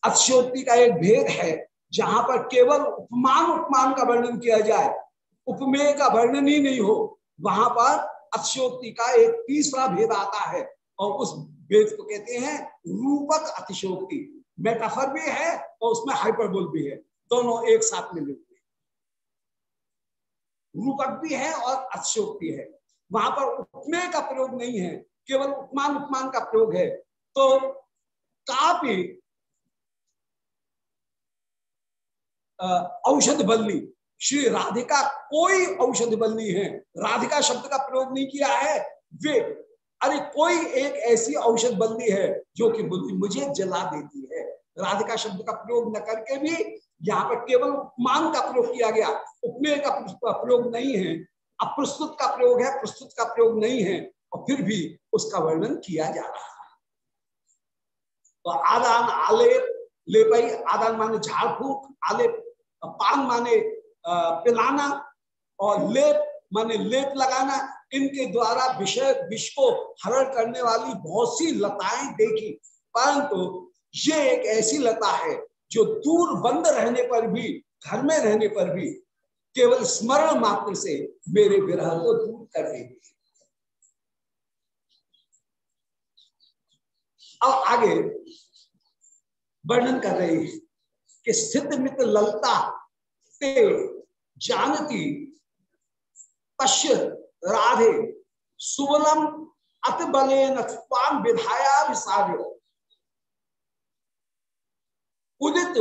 अतिशयोक्ति का एक भेद है। जहाँ पर केवल उपमान उपमान का वर्णन किया जाए, उपमेय का वर्णन ही नहीं हो, वहाँ पर अतिशयोक्ति का एक तीसरा भेद आता है। और उस भेद को कहते हैं रूपक अतिशोक्ति मेटाफर भी है और उसमें हाइपरबोल भी है। दोनों एक साथ में मिलते हैं। रूपक भी है और अतिशोक्ति है। वहाँ पर उपमेय का प्रयोग नहीं है, केवल उपमान उपमान का प्रयोग है। तो कापी औषध बल्ली। श्री राधिका कोई औषध बल्ली है। राधिका शब्द का प्रयोग नहीं किया है। वे, अरे कोई एक ऐसी औषध बल्ली है जो कि मुझे जला देती है। राधिका शब्द का प्रयोग न करके भी यहाँ पर केवल उपमान का प्रयोग किया गया। उपमेय का प्रयोग नहीं है। अप्रस्तुत का प्रयोग है, प्रस्तुत का प्रयोग नहीं है। और फिर भी उसका वर्णन किया जा रहा है। तो आदान आलेप, लेपई, आदान माने झाड़ फूक आलेप पान माने पिलाना और लेप माने लेप लगाना, इनके द्वारा विषय, विष को हरण करने वाली बहुत सी लताएँ देखी। परंतु ये एक ऐसी लता है जो दूर बंद रहने पर भी, घर में रहने पर भी केवल स्मरण मात्र से मेरे विरह को दूर कर देगी अब आगे वर्णन कर रहे हैं। कि सिद्ध मित्र ललता ते जानती पश्य राधे सुबलम अतबले नाम विधाया विसार्यो। उदित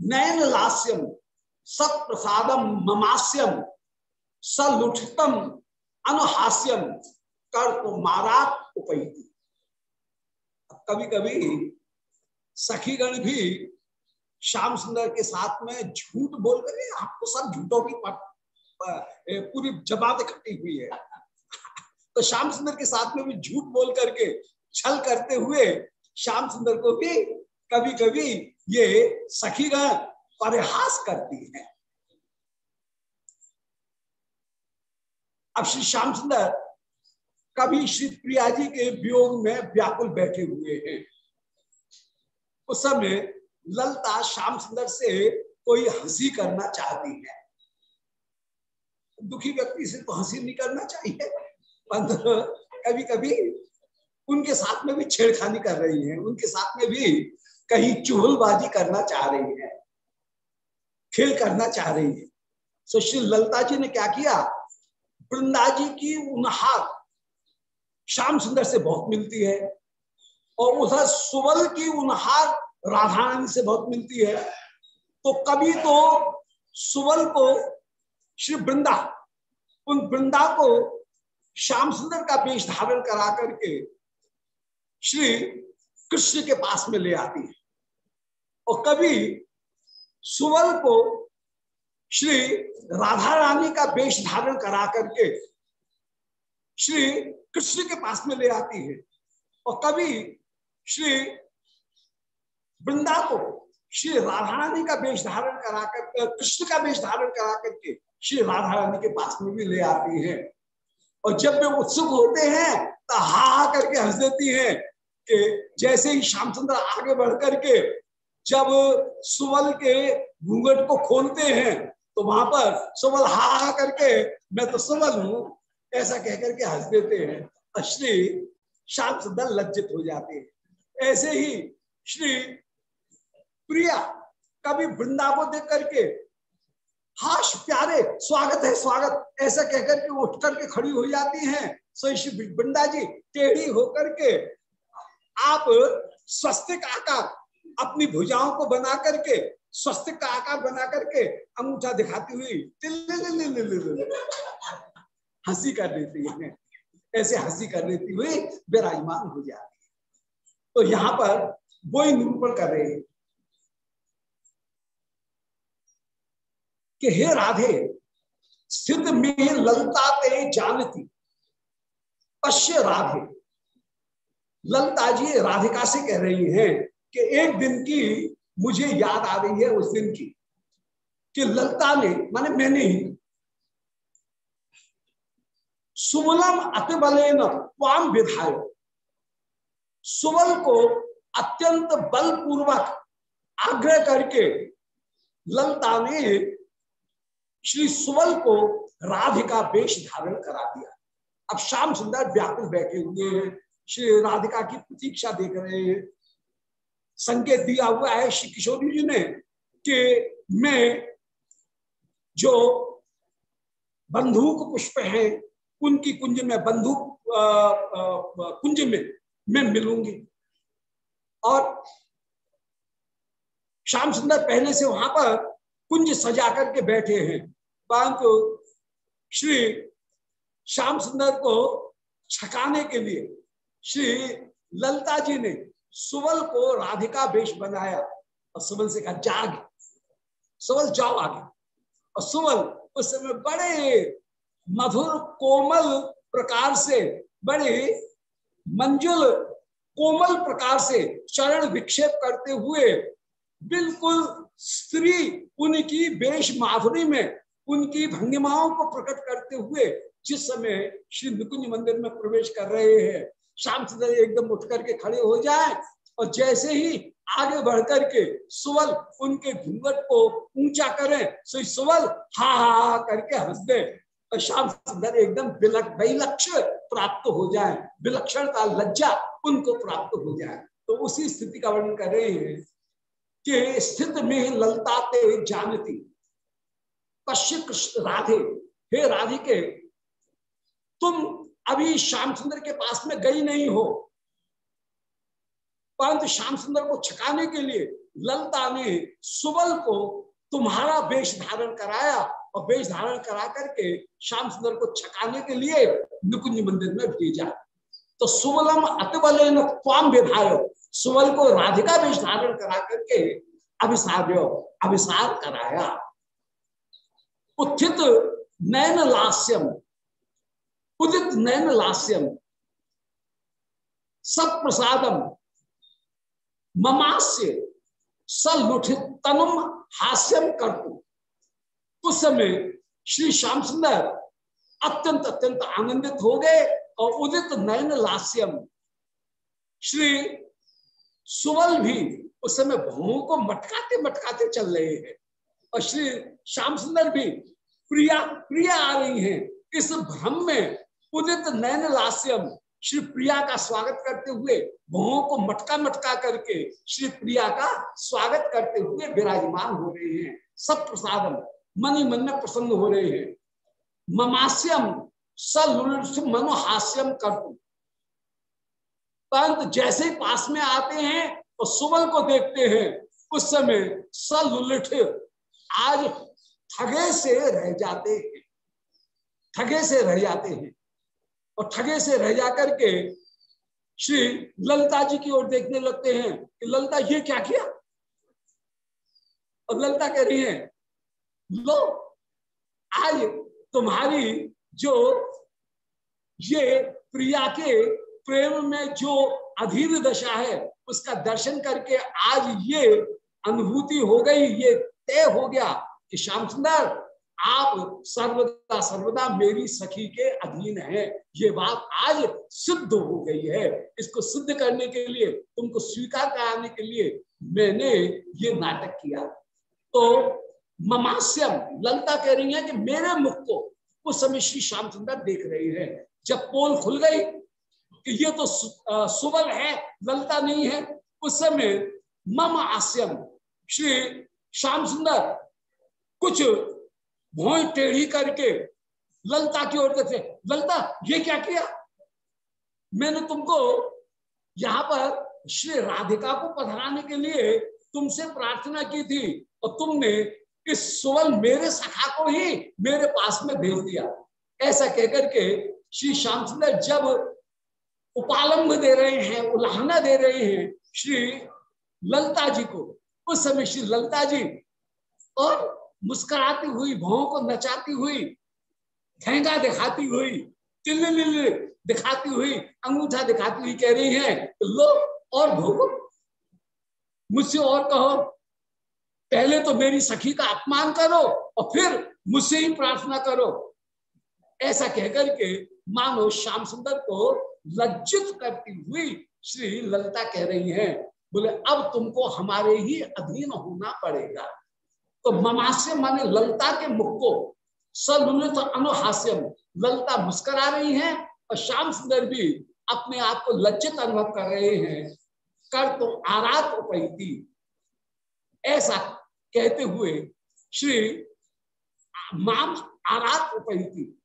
नयन लास्यम सत्प्रसादम ममास्यम, सलुठतम अनुहास्यम कर तो मारा उपैती। कभी कभी सखीगण भी श्याम सुंदर के साथ में झूठ बोल कर आपको सब झूठों की पूरी जमात इकट्ठी हुई है। तो श्याम सुंदर के साथ में भी झूठ बोल करके छल करते हुए श्याम सुंदर को भी कभी कभी ये सखीगण परिहास करती है। अब श्री श्याम सुंदर कभी श्री प्रिया जी के वियोग में व्याकुल बैठे हुए हैं। उस समय ललता श्याम सुंदर से कोई हँसी करना चाहती है। दुखी व्यक्ति से तो हँसी नहीं करना चाहिए कभी कभी उनके साथ में भी छेड़खानी कर रही है, उनके साथ में भी कहीं चुहलबाजी करना चाह रही है, खेल करना चाह रही है। सो श्री ललता जी ने क्या किया? वृंदा जी की उनहार श्याम सुंदर से बहुत मिलती है, और उधर सुवल की उनहार राधारानी से बहुत मिलती है। तो कभी तो सुवल को, श्री वृंदा, उन वृंदा को श्याम सुंदर का वेश धारण करा करके श्री कृष्ण के पास में ले आती है। और कभी सुवल को श्री राधा रानी का वेश धारण करा करके श्री कृष्ण के पास में ले आती है। और कभी श्री वृंदा को श्री राधा रानी का वेश धारण करा कर कृष्ण का वेश धारण करा करके श्री राधा रानी के पास में भी ले आती है। और जब वे उत्सुक होते हैं तो हा हा करके हंस देती हैं कि जैसे ही श्यामचंद्र आगे बढ़ करके जब सुवल के घूंघट को खोलते हैं तो वहाँ पर सुवल हा हा करके, मैं तो सुवल हूँ, ऐसा कहकर के हंस देते हैं। और श्री श्याम सुंदर लज्जित हो जाते हैं। ऐसे ही श्री प्रिया, कभी वृंदा को देख करके, हाश प्यारे, स्वागत है, स्वागत, ऐसा कहकर के उठ करके खड़ी हो जाती हैं। श्री वृंदा जी टेढ़ी होकर के आप स्वस्तिक आकार, अपनी भुजाओं को बना करके, स्वस्तिक का आकार बना करके अंगूठा दिखाती हुई हँसी कर देती है। ऐसे हँसी कर देती हुई विराजमान हो जाती तो यहाँ पर वो ही निरूपण कर रहे हैं। कि हे राधे, सिद्ध में ललता ते जानती पश्य राधे, ललता जी राधिका से कह रही हैं कि एक दिन की मुझे याद आ रही है उस दिन की, कि ललता ने, माने मैंने ही सुमलम अतिबले न पाम विधाय। सुबल को अत्यंत बलपूर्वक आग्रह करके ललता ने श्री सुबल को राधिका वेश धारण करा दिया। अब श्याम सुंदर व्याकुल बैठे हुए हैं। श्री राधिका की प्रतीक्षा देख रहे हैं। संकेत दिया हुआ है श्री किशोरी जी ने कि मैं जो बंदूक पुष्प है, उनकी कुंज में बंदूक कुंज में मैं मिलूँगी। और श्याम सुंदर पहले से वहाँ पर कुंज सजा करके बैठे हैं। परंतु श्री श्याम सुंदर को छकाने के लिए श्री ललता जी ने सुवल को राधिका वेश बनाया और सुवल से कहा जाग सुवल, जाओ आगे। और सुवल उस समय बड़े मधुर, कोमल प्रकार से, बड़े मंजुल, कोमल प्रकार से चरण विक्षेप करते हुए बिल्कुल स्त्री उनकी वेश माधुरी में उनकी भंगिमाओं को प्रकट करते हुए जिस समय श्री निकुंज मंदिर में प्रवेश कर रहे हैं, शाम सुंदर एकदम उठ करके खड़े हो जाए और जैसे ही आगे बढ़ करके सुवल उनके घूंघट को ऊँचा करें सो सुवल हा हा करके हंस दे और श्याम सुंदर एकदम विलक्षण प्राप्त हो जाए। विलक्षणता, लज्जा उनको प्राप्त हो जाए। तो उसी स्थिति का वर्णन कर रहे हैं कि स्थित में ललताते जानती। पश्य कृष्ण राधे, हे राधिके, तुम अभी श्याम सुंदर के पास में गई नहीं हो। परंतु श्याम सुंदर को छकाने के लिए ललता ने सुबल को तुम्हारा वेश धारण कराया और वेश धारण करा करके श्याम सुंदर को छकाने के लिए निकुंज मंदिर में भेजा। तो सुबलम अतबल स्वाम विधाय सुबल को राधिका भी धारण करा करके अभिसार अभिसार कराया। उत्थित नैन लास्यम, उदित नैन लास्यम सब प्रसादम, ममास्य सलुठित तनुम हास्यम करतु उस समय श्री श्याम सुंदर अत्यंत अत्यंत आनंदित हो गए और उदित नयन लास्यम, श्री सुवल भी उस समय भवों को मटकाते मटकाते चल रहे हैं। और श्री श्याम सुंदर भी, प्रिया प्रिया आ रही हैं। इस भ्रम में उदित नयन लास्यम श्री प्रिया का स्वागत करते हुए भवों को मटका मटका करके श्री प्रिया का स्वागत करते हुए विराजमान हो रहे हैं। सब प्रसादम मन ही मन में प्रसन्न हो रहे हैं। ममास्यम सलुष मनोहास्यम कर परंतु जैसे पास में आते हैं और सुबल को देखते हैं, उस समय सलुलिठ आज ठगे से रह जाते हैं। ठगे से रह जाते हैं। और ठगे से रह जाकर के श्री ललता जी की ओर देखने लगते हैं कि ललता, ये क्या किया? और ललता कह रही है, लो, आज तुम्हारी जो ये प्रिया के प्रेम में जो अधीर दशा है, उसका दर्शन करके आज ये अनुभूति हो गई, ये तय हो गया कि श्याम सुंदर, आप सर्वदा सर्वदा मेरी सखी के अधीन हैं। ये बात आज सिद्ध हो गई है। इसको सिद्ध करने के लिए, तुमको स्वीकार कराने के लिए मैंने ये नाटक किया। तो ममास्यम, ललता कह रही है कि मेरे मुख को, उस समय श्री श्याम सुंदर देख रहे हैं। जब पोल खुल गई कि ये तो सुबल है, ललता नहीं है। उस समय मम आस्यम, श्री श्याम सुंदर कुछ भोई टेढ़ी करके ललता की ओर देखे ललता, ये क्या किया? मैंने तुमको यहाँ पर श्री राधिका को पधराने के लिए तुमसे प्रार्थना की थी और तुमने इस सुवल मेरे सखा को ही मेरे पास में भेज दिया। ऐसा कहकर के श्री श्याम सुंदर जब उपालंब दे रहे हैं उलाहना दे रहे हैं श्री ललता जी को। उस समय श्री ललता जी और मुस्कुराती हुई भावों को नचाती हुई, ठेंगा दिखाती हुई तिल्ल दिखाती हुई, अंगूठा दिखाती हुई कह रही है लो और भोगो। मुझसे और कहो, पहले तो मेरी सखी का अपमान करो और फिर मुझसे ही प्रार्थना करो। ऐसा कहकर के मानो श्याम सुंदर को लज्जित करती हुई श्री ललिता कह रही हैं, बोले, अब तुमको हमारे ही अधीन होना पड़ेगा। तो ममास्य माने ललता के मुख को सलुलित अनुहास्यम। ललता मुस्करा रही हैं और श्याम सुंदर भी अपने आप को लज्जित अनुभव कर रहे हैं। कर तो आरात उपैती। ऐसा कहते हुए श्री माम आरात उपैती।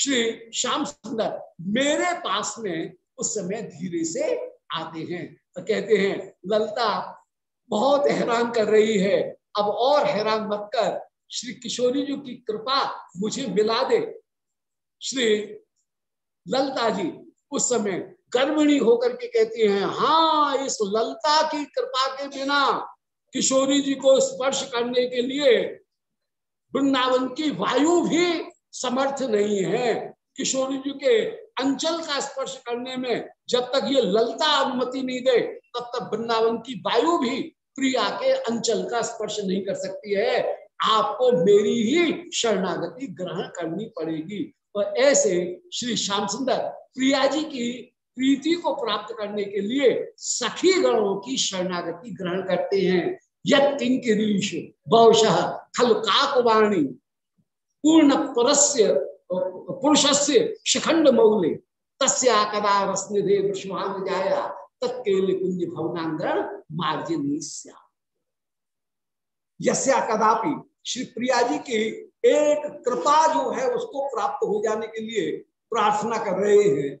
श्री श्याम सुंदर मेरे पास में उस समय धीरे से आते हैं। तो कहते हैं, ललता, बहुत हैरान कर रही है। अब और हैरान मत कर। श्री किशोरी जी की कृपा मुझे मिला दे। श्री ललता जी उस समय गर्मिणी होकर के कहती हैं हाँ इस ललता की कृपा के बिना किशोरी जी को स्पर्श करने के लिए वृंदावन की वायु भी समर्थ नहीं है। किशोरी जी के अंचल का स्पर्श करने में जब तक ये ललता अनुमति नहीं दे, तब तक वृंदावन की वायु भी प्रिया के अंचल का स्पर्श नहीं कर सकती है। आपको मेरी ही शरणागति ग्रहण करनी पड़ेगी। और ऐसे श्री श्याम सुंदर प्रिया जी की प्रीति को प्राप्त करने के लिए सखी गणों की शरणागति ग्रहण करते हैं। यंकिरीश बहुशः खल काकवाणी पूर्ण पुरस्य पुरुषस्य शिखंड मौले तस्या कदा रश्निधे विश्वान जाया तत्केल कुंज भवनांगण मार्जिन यस्या कदापि श्री प्रिया जी की एक कृपा जो है, उसको प्राप्त हो जाने के लिए प्रार्थना कर रहे हैं।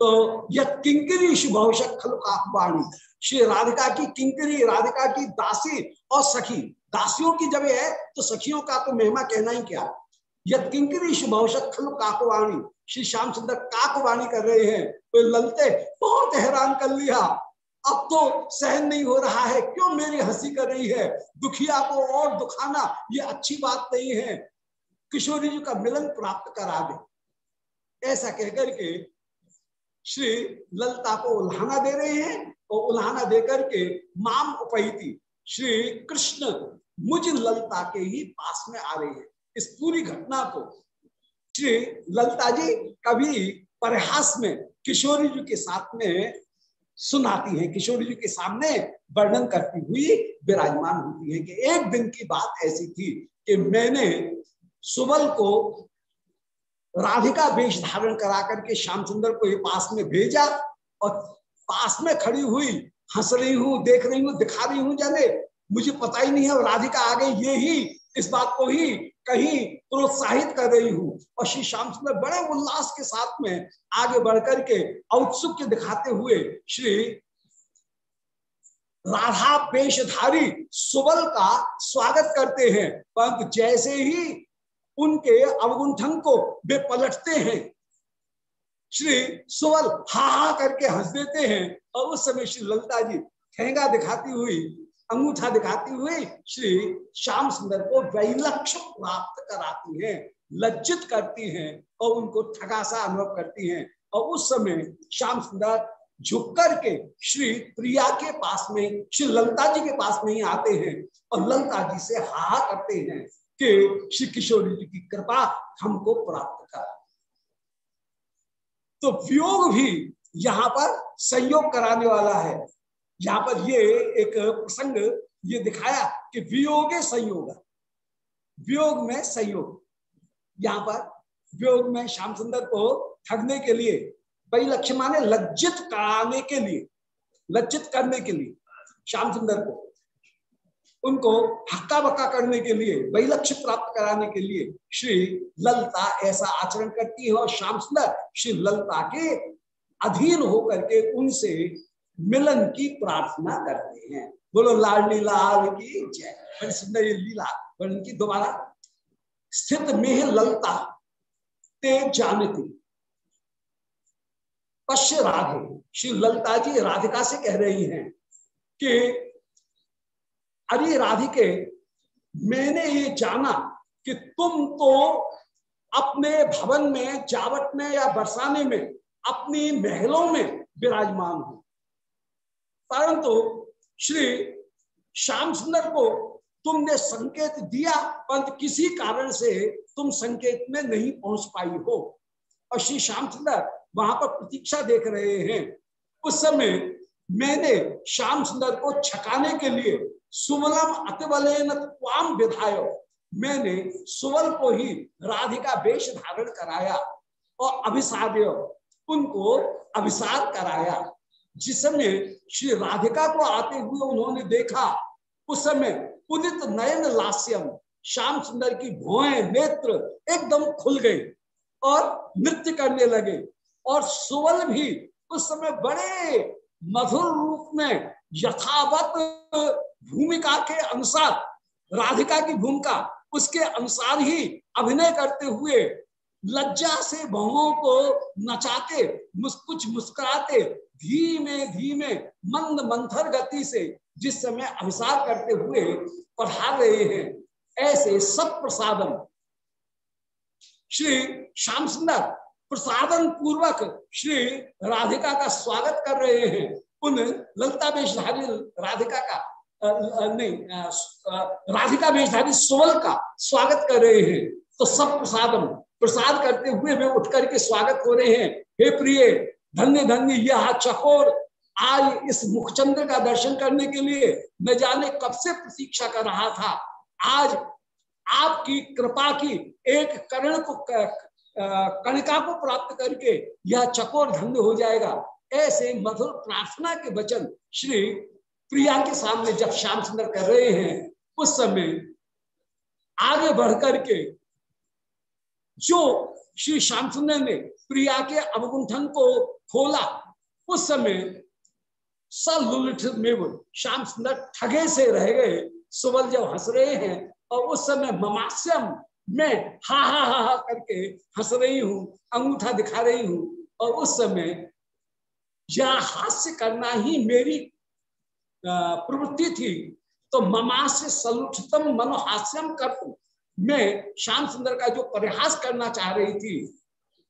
तो यह किंकरी शुभवशक खल वाणी श्री राधिका की किंकरी, राधिका की दासी और सखी। दासियों की जब है तो सखियों का तो महिमा कहना ही क्या? यद किंकरी शुभवशक खल काकवाणी। श्री श्याम सुंदर काकवाणी कर रहे हैं। तो ललते, बहुत हैरान कर लिया। अब तो सहन नहीं हो रहा है। क्यों मेरी हँसी कर रही है? दुखिया को और दुखाना, ये अच्छी बात नहीं है। किशोरी जी का मिलन प्राप्त करा दे। ऐसा कहकर के श्री ललता को उल्हाना दे रहे हैं और उल्हाना देकर के माम उपहिति श्री कृष्ण मुझ ललता के ही पास में आ रहे हैं। इस पूरी घटना को। श्री ललता जी कभी प्रयास में किशोरी जी के साथ में सुनाती है, किशोरी जी के सामने वर्णन करती हुई विराजमान होती है कि एक दिन की बात ऐसी थी कि मैंने सुबल को राधिका वेश धारण करा करके श्याम सुंदर को ये पास में भेजा और पास में खड़ी हुई, हंस रही हूँ, देख रही हूँ, दिखा रही हूँ, जाने, मुझे पता ही नहीं है राधिका आ गई ये ही इस बात को ही कहीं प्रोत्साहित कर रही हूँ। और श्री श्याम सुंदर बड़े उल्लास के साथ में आगे बढ़कर के औत्सुक्य दिखाते हुए श्री राधा पेशधारी सुबल का स्वागत करते हैं। परंतु जैसे ही उनके अवगुंठन को वे पलटते हैं, श्री सुबल हा हा करके हंस देते हैं। और उस समय श्री ललिता जी ठेंगा दिखाती हुई अंगूठा दिखाती हुए श्री श्याम सुंदर को वैलक्ष प्राप्त कराती हैं, लज्जित करती हैं और उनको ठगासा अनुभव करती हैं। और उस समय श्याम सुंदर झुक करके श्री प्रिया के पास में, श्री ललता जी के पास में ही आते हैं और ललता जी से हा करते हैं कि श्री किशोरी जी की कृपा हमको प्राप्त कर। तो वियोग भी यहाँ पर संयोग कराने वाला है। यहाँ पर ये एक प्रसंग ये दिखाया कि वियोगे संयोग, वियोग में संयोग। यहाँ पर वियोग में श्याम सुंदर को ठगने के लिए वही लक्ष्य माने लज्जित कराने के लिए, लज्जित करने के लिए श्याम सुंदर को। उनको हक्का बक्का करने के लिए वही लक्ष्य प्राप्त कराने के लिए श्री ललता ऐसा आचरण करती है और श्याम सुंदर श्री ललता के अधीन होकर के उनसे मिलन की प्रार्थना करते हैं। बोलो, लाडली लाल की जय। बड़ी सुंदर ये लीला उनकी दोबारा। स्थित मेह ललता, ते जानती। पश्य राधे, श्री ललता जी राधिका से कह रही हैं कि, अरे राधिके, मैंने ये जाना कि तुम तो अपने भवन में, जावट में या बरसाने में, अपनी महलों में विराजमान हो। परंतु श्री श्याम सुंदर को तुमने संकेत दिया, परंतु किसी कारण से तुम संकेत में नहीं पहुँच पाई हो। और श्री श्याम सुंदर वहाँ पर प्रतीक्षा देख रहे हैं। उस समय मैंने श्याम सुंदर को छकाने के लिए सुवलम अतिबलेन त्वाम विधायो। मैंने सुवल को ही राधिका वेश धारण कराया और अभिसार्य उनको अभिसार कराया। जिस समय श्री राधिका को आते हुए उन्होंने देखा, उस समय उदित नयन लास्यम, श्याम सुंदर की भुएँ नेत्र एकदम खुल गए और नृत्य करने लगे। और सुवल भी उस समय बड़े मधुर रूप में यथावत भूमिका के अनुसार, राधिका की भूमिका, उसके अनुसार ही अभिनय करते हुए लज्जा से बहुओं को नचाते मुस, कुछ मुस्कुराते धीमे धीमे मंद मंथर गति से जिस समय अभिसार करते हुए पढ़ा रहे हैं ऐसे सब प्रसादन श्री श्याम सुंदर प्रसादन पूर्वक श्री राधिका का स्वागत कर रहे हैं। उन ललता वेशधारी राधिका का नहीं राधिका वेशधारी सोल का स्वागत कर रहे हैं। तो सब प्रसादम। प्रसाद करते हुए वे उठ करके स्वागत हो रहे हैं। हे प्रिय, धन्य धन्य यह चकोर आज इस मुखचंद्र का दर्शन करने के लिए न जाने कब से प्रतीक्षा कर रहा था। आज आपकी कृपा की एक कर्ण को कणिका को प्राप्त करके यह चकोर धन्य हो जाएगा। ऐसे मधुर प्रार्थना के वचन श्री प्रिया के सामने जब श्याम सुंदर कर रहे हैं, उस समय आगे बढ़ करके जो श्री श्याम सुंदर ने प्रिया के अवगुंठन को खोला, उस समय में श्याम सुंदर ठगे से रह गए, सुबल जब हंस रहे हैं, और उस समय ममास्यम मैं हा हा हा हा करके हंस रही हूँ, अंगूठा दिखा रही हूँ, और उस समय यह हास्य करना ही मेरी प्रवृत्ति थी तो ममा से सलुठतम मनोहास्यम कर मैं श्याम सुंदर का जो प्रयास करना चाह रही थी,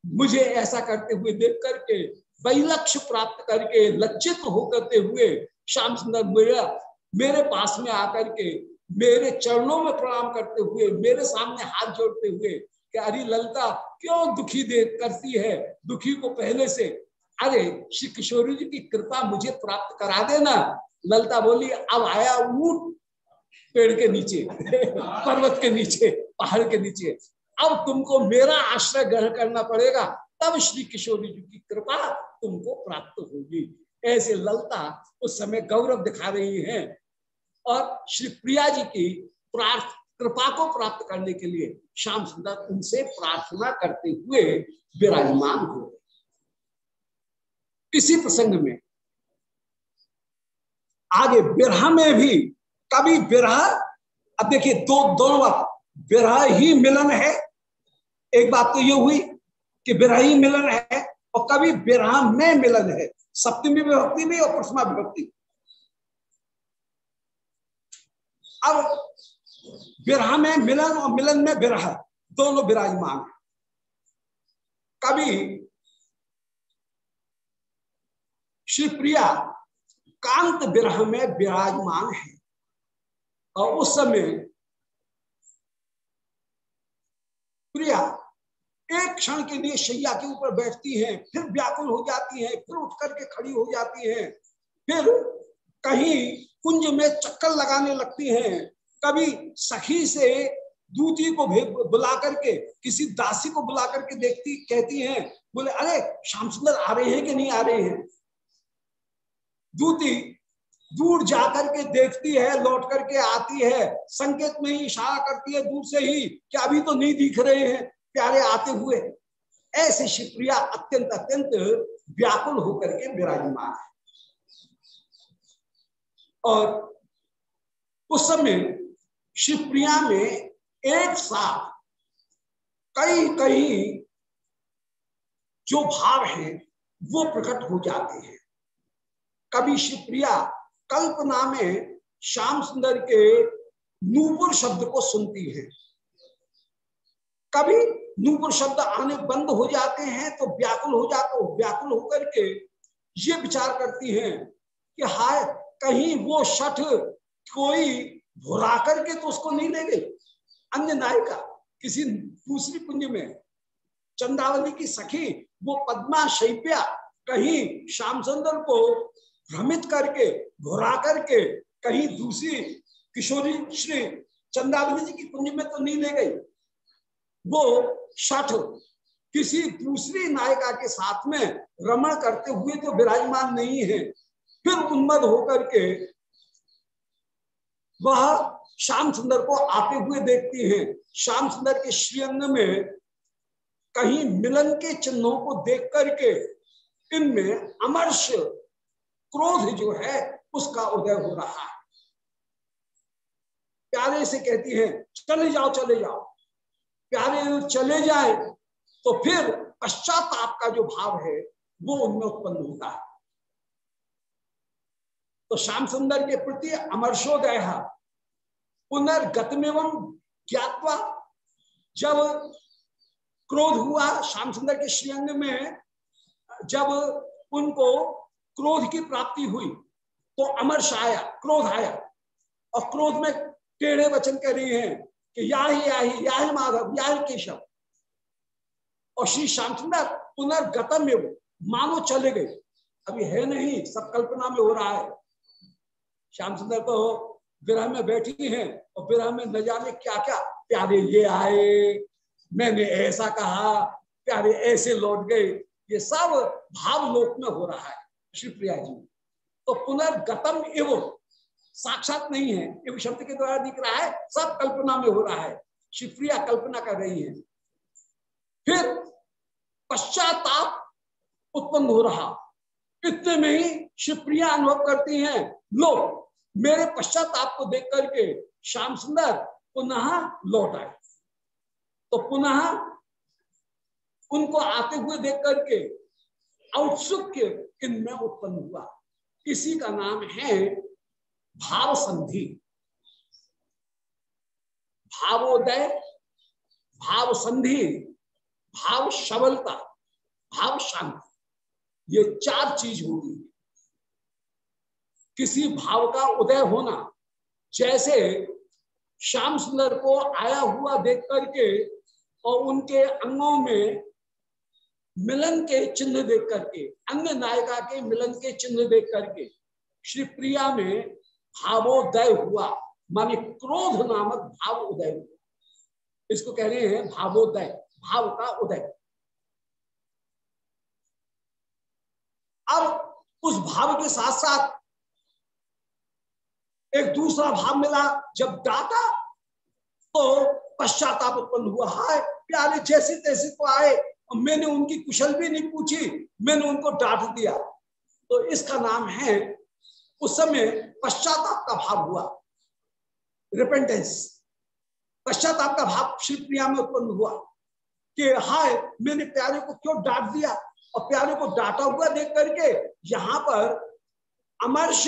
मुझे ऐसा करते हुए देख करके, वैलक्ष्य प्राप्त करके, लज्जित होकर हुए श्याम सुंदर मेरा मेरे पास में आकर के, मेरे चरणों में प्रणाम करते हुए, मेरे सामने हाथ जोड़ते हुए, कि अरे ललता, क्यों दुखी दे करती है? दुखी को पहले से, अरे श्री किशोरी जी की कृपा मुझे प्राप्त करा देना। ललता बोली, अब आया ऊट पेड़ के नीचे, पर्वत के नीचे, पहाड़ के नीचे। अब तुमको मेरा आश्रय ग्रहण करना पड़ेगा। तब श्री किशोरी जी की कृपा तुमको प्राप्त होगी। ऐसे ललता उस समय गौरव दिखा रही हैं। और श्री प्रिया जी की प्रार्थ, कृपा को प्राप्त करने के लिए श्याम सुंदर उनसे प्रार्थना करते हुए विराजमान हो इसी प्रसंग में आगे बिरहा में भी कभी बिरहा, अब देखिए दो, दोनों बात, बिरहा ही मिलन है। एक बात तो ये हुई कि बिरहा ही मिलन है और कभी बिरहा में मिलन है। सप्तमी विभक्ति में और प्रथमा विभक्ति अब बिरहा में मिलन और मिलन में बिरहा, दोनों विराजमान है। कभी श्री प्रिया कांत विरह में विराजमान है। और उस समय प्रिया एक क्षण के लिए शैया के ऊपर बैठती है, फिर व्याकुल हो जाती है, फिर उठ करके खड़ी हो जाती है, फिर कहीं कुंज में चक्कर लगाने लगती हैं। कभी सखी से दूती को बुला करके, किसी दासी को बुला करके देखती, कहती हैं, बोले, अरे, श्याम सुंदर आ रहे हैं कि नहीं आ रहे हैं? दूती दूर जाकर के देखती है, लौट करके आती है, संकेत में ही इशारा करती है दूर से ही कि अभी तो नहीं दिख रहे हैं, प्यारे आते हुए। ऐसे शिवप्रिया अत्यंत अत्यंत व्याकुल होकर के विराजमान है। और उस समय शिवप्रिया में एक साथ कई कई जो भाव हैं, वो प्रकट हो जाते हैं। कभी शिवप्रिया कल्पना में श्याम सुंदर के नूपुर शब्द को सुनती है। कभी नूपुर शब्द आने बंद हो जाते हैं तो व्याकुल हो जाते हो, व्याकुल होकर के ये विचार करती हैं कि हाय, कहीं वो शठ कोई भुरा करके तो उसको नहीं ले गई। अन्य नायिका, किसी दूसरी कुंज में चंदावली की सखी, वो पद्मा शैप्या कहीं श्याम सुंदर को भ्रमित करके, घुरा करके कहीं दूसरी किशोरी श्री चंदावली जी की कुंज में तो नहीं ले गई। वो शठ किसी दूसरी नायिका के साथ में रमण करते हुए तो विराजमान नहीं है। फिर उन्मद होकर के वह श्याम सुंदर को आते हुए देखती है। श्याम सुंदर के श्रीअंग में कहीं मिलन के चिन्हों को देख करके इनमें अमर्ष क्रोध जो है, उसका उदय हो रहा है। प्यारे से कहती है, चले जाओ चले जाओ। प्यारे चले जाए तो फिर पश्चाताप का जो भाव है, वो उनमें उत्पन्न होता है। तो श्याम सुंदर के प्रति अमर्शोदय पुनर्गतमेव ज्ञातवा जब क्रोध हुआ, श्याम सुंदर के श्रीअंग में, जब उनको क्रोध की प्राप्ति हुई तो अमर्श आया क्रोध आया। और क्रोध में टेढ़े वचन कह रही हैं कि या ही या ही माधव या ही केशव। और श्री श्याम सुंदर पुनर्गतम में वो मानो चले गए। अभी है नहीं, सब कल्पना में हो रहा है। श्याम सुंदर तो विरह में बैठी हैं और विरह में न जाने क्या क्या प्यारे ये आए, मैंने ऐसा कहा, प्यारे ऐसे लौट गए। ये सब भाव लोक में हो रहा है। श्री प्रिया जी। तो पुनर्गतम एवं साक्षात नहीं है एवं शब्द के द्वारा दिख रहा है, सब कल्पना में हो रहा है। श्री प्रिया कल्पना कर रही है। फिर पश्चाताप उत्पन्न हो रहा। इतने में ही शिवप्रिया अनुभव करती हैं लोग मेरे पश्चाताप को देख करके श्याम सुंदर पुनः लौट आए। तो पुनः उनको आते हुए देख करके औत्सुक्य इनमें उत्पन्न हुआ। इसी का नाम है भाव संधि। भावोदय, भाव संधि, भाव सबलता, भाव शांति। ये चार चीज़ होगी किसी भाव का उदय होना, जैसे श्याम सुंदर को आया हुआ देख करके और उनके अंगों में मिलन के चिन्ह देख करके, अन्य नायिका के मिलन के चिन्ह देख करके, श्री प्रिया में भावोदय हुआ, माने क्रोध नामक भाव उदय इसको कह रहे हैं भावोदय, भाव का उदय। अब उस भाव के साथ साथ एक दूसरा भाव मिला, जब डाटा तो पश्चाताप उत्पन्न हुआ। हाय, प्यारे जैसे तैसे तो आए मैंने उनकी कुशल भी नहीं पूछी, मैंने उनको डांट दिया। तो इसका नाम है, उस समय पश्चाताप का भाव हुआ। रिपेंटेंस पश्चाताप का भाव श्री प्रिया में उत्पन्न हुआ कि हाय, मैंने प्यारे को क्यों डांट दिया? और प्यारे को डांटा हुआ देख करके यहाँ पर अमर्ष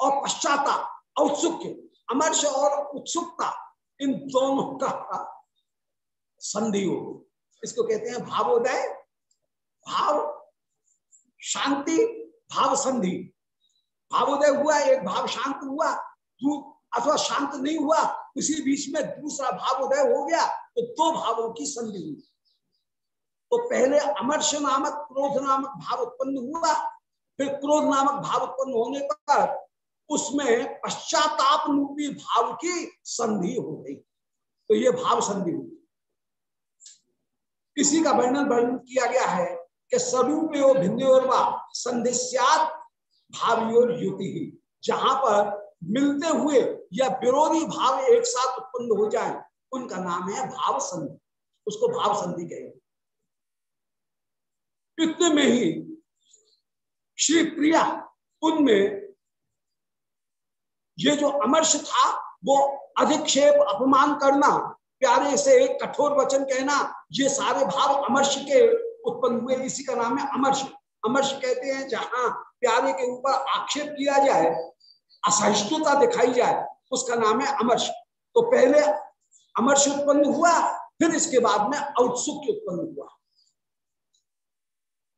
और पश्चाताप, औत्सुक्य, अमर्ष और उत्सुकता, इन दोनों का संधि हो इसको कहते हैं भावोदय भाव शांति, भाव संधि। भावोदय हुआ, एक भाव शांत हुआ अथवा शांत नहीं हुआ, उसी बीच में दूसरा भाव उदय हो गया तो दो भावों की संधि हुई। तो पहले अमर्ष नामक, क्रोध नामक भाव उत्पन्न हुआ, फिर क्रोध नामक भाव उत्पन्न होने पर उसमें पश्चाताप रूपी भाव की संधि हो गई। तो ये भाव संधि हुई। इसी का वर्णन वर्णन किया गया है कि स्वरूप भिन्न संधिस्यात भावियोर युति ही, जहाँ पर मिलते हुए या विरोधी भाव एक साथ उत्पन्न हो जाए, उनका नाम है भाव संधि। उसको भाव संधि कहेंगे। इतने में ही श्री प्रिया, उनमें ये जो अमर्ष था, वो अधिक्षेप, अपमान करना प्यारे से कठोर वचन कहना, ये सारे भाव अमर्ष के उत्पन्न हुए, इसी का नाम है अमर्ष। अमर्ष कहते हैं, जहाँ प्यारे के ऊपर आक्षेप किया जाए, असहिष्णुता दिखाई जाए, उसका नाम है अमर्ष। तो पहले अमर्ष उत्पन्न हुआ, फिर इसके बाद में औत्सुक्य उत्पन्न हुआ।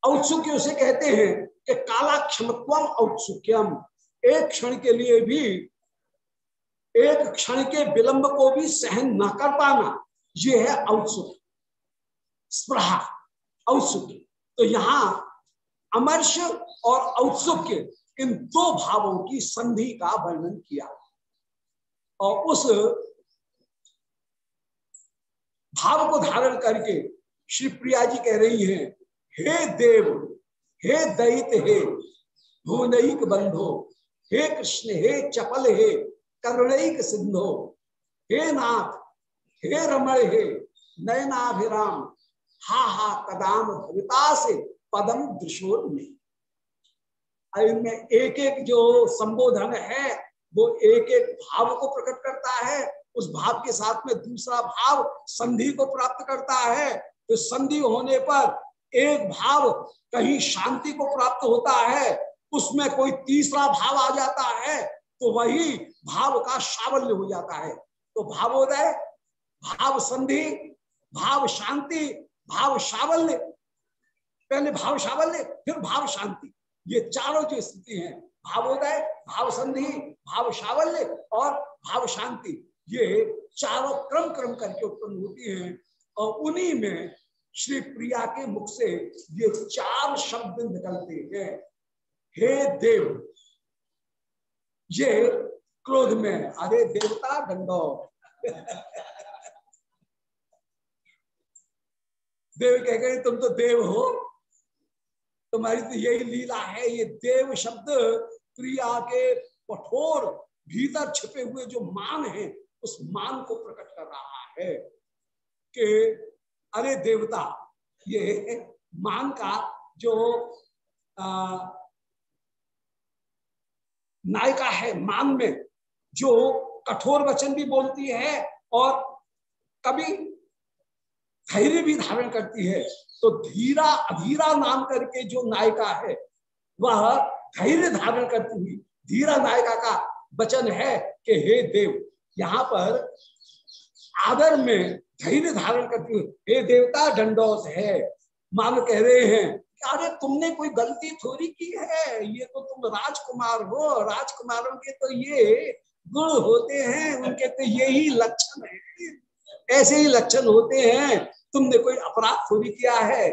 औत्सुक्य उसे कहते हैं कि काला क्षमत्वम औत्सुक्यम। एक क्षण के लिए भी एक क्षण के विलंब को भी सहन न कर पाना यह है औत्सुक स्प्रहा औत्सुक तो यहाँ अमर्ष और औत्सुक इन दो भावों की संधि का वर्णन किया। और उस भाव को धारण करके श्री प्रिया जी कह रही हैं, हे देव, हे दैत हे भुवनिक बंधो, हे कृष्ण, हे चपल, हे करुणिक सिंधो हे नाथ, हे रमण, हे नयनाभिराम, हा हा, कदाम भविता से पदम दृशोर में। इनमें एक एक जो संबोधन है, वो एक एक भाव को प्रकट करता है। उस भाव के साथ में दूसरा भाव संधि को प्राप्त करता है। तो संधि होने पर एक भाव कहीं शांति को प्राप्त होता है। उसमें कोई तीसरा भाव आ जाता है तो वही भाव का सावल्य हो जाता है। तो भावोदय भाव संधि भाव शांति भाव सावल्य पहले भाव सावल्य फिर भाव शांति ये चारों जो स्थिति है, भावोदय भाव संधि भाव सावल्य और भाव शांति ये चारों क्रम क्रम करके उत्पन्न होती हैं। और उन्हीं में श्री प्रिया के मुख से ये चार शब्द निकलते हैं। हे देव, ये क्रोध में। अरे देवता दंडो। देव कह गए तुम तो देव हो। तुम्हारी तो यही लीला है ये देव शब्द प्रिया के कठोर भीतर छिपे हुए जो मान है उस मान को प्रकट कर रहा है कि अरे देवता ये मान का जो नायिका है मान में जो कठोर वचन भी बोलती है और कभी धैर्य भी धारण करती है तो धीरा, अधीरा नाम करके जो नायिका है, वह धैर्य धारण करती हुई, धीरा नायिका का वचन है कि हे देव, यहाँ पर आदर में धैर्य धारण करती हुई, हे देवता दंडोत है। मान कह रहे हैं, अरे तुमने कोई गलती थोड़ी की है, ये तो तुम राजकुमार हो, राजकुमारों के तो ये गुण होते हैं उनके तो यही लक्षण है। ऐसे ही लक्षण होते हैं। तुमने कोई अपराध थोड़ी किया है?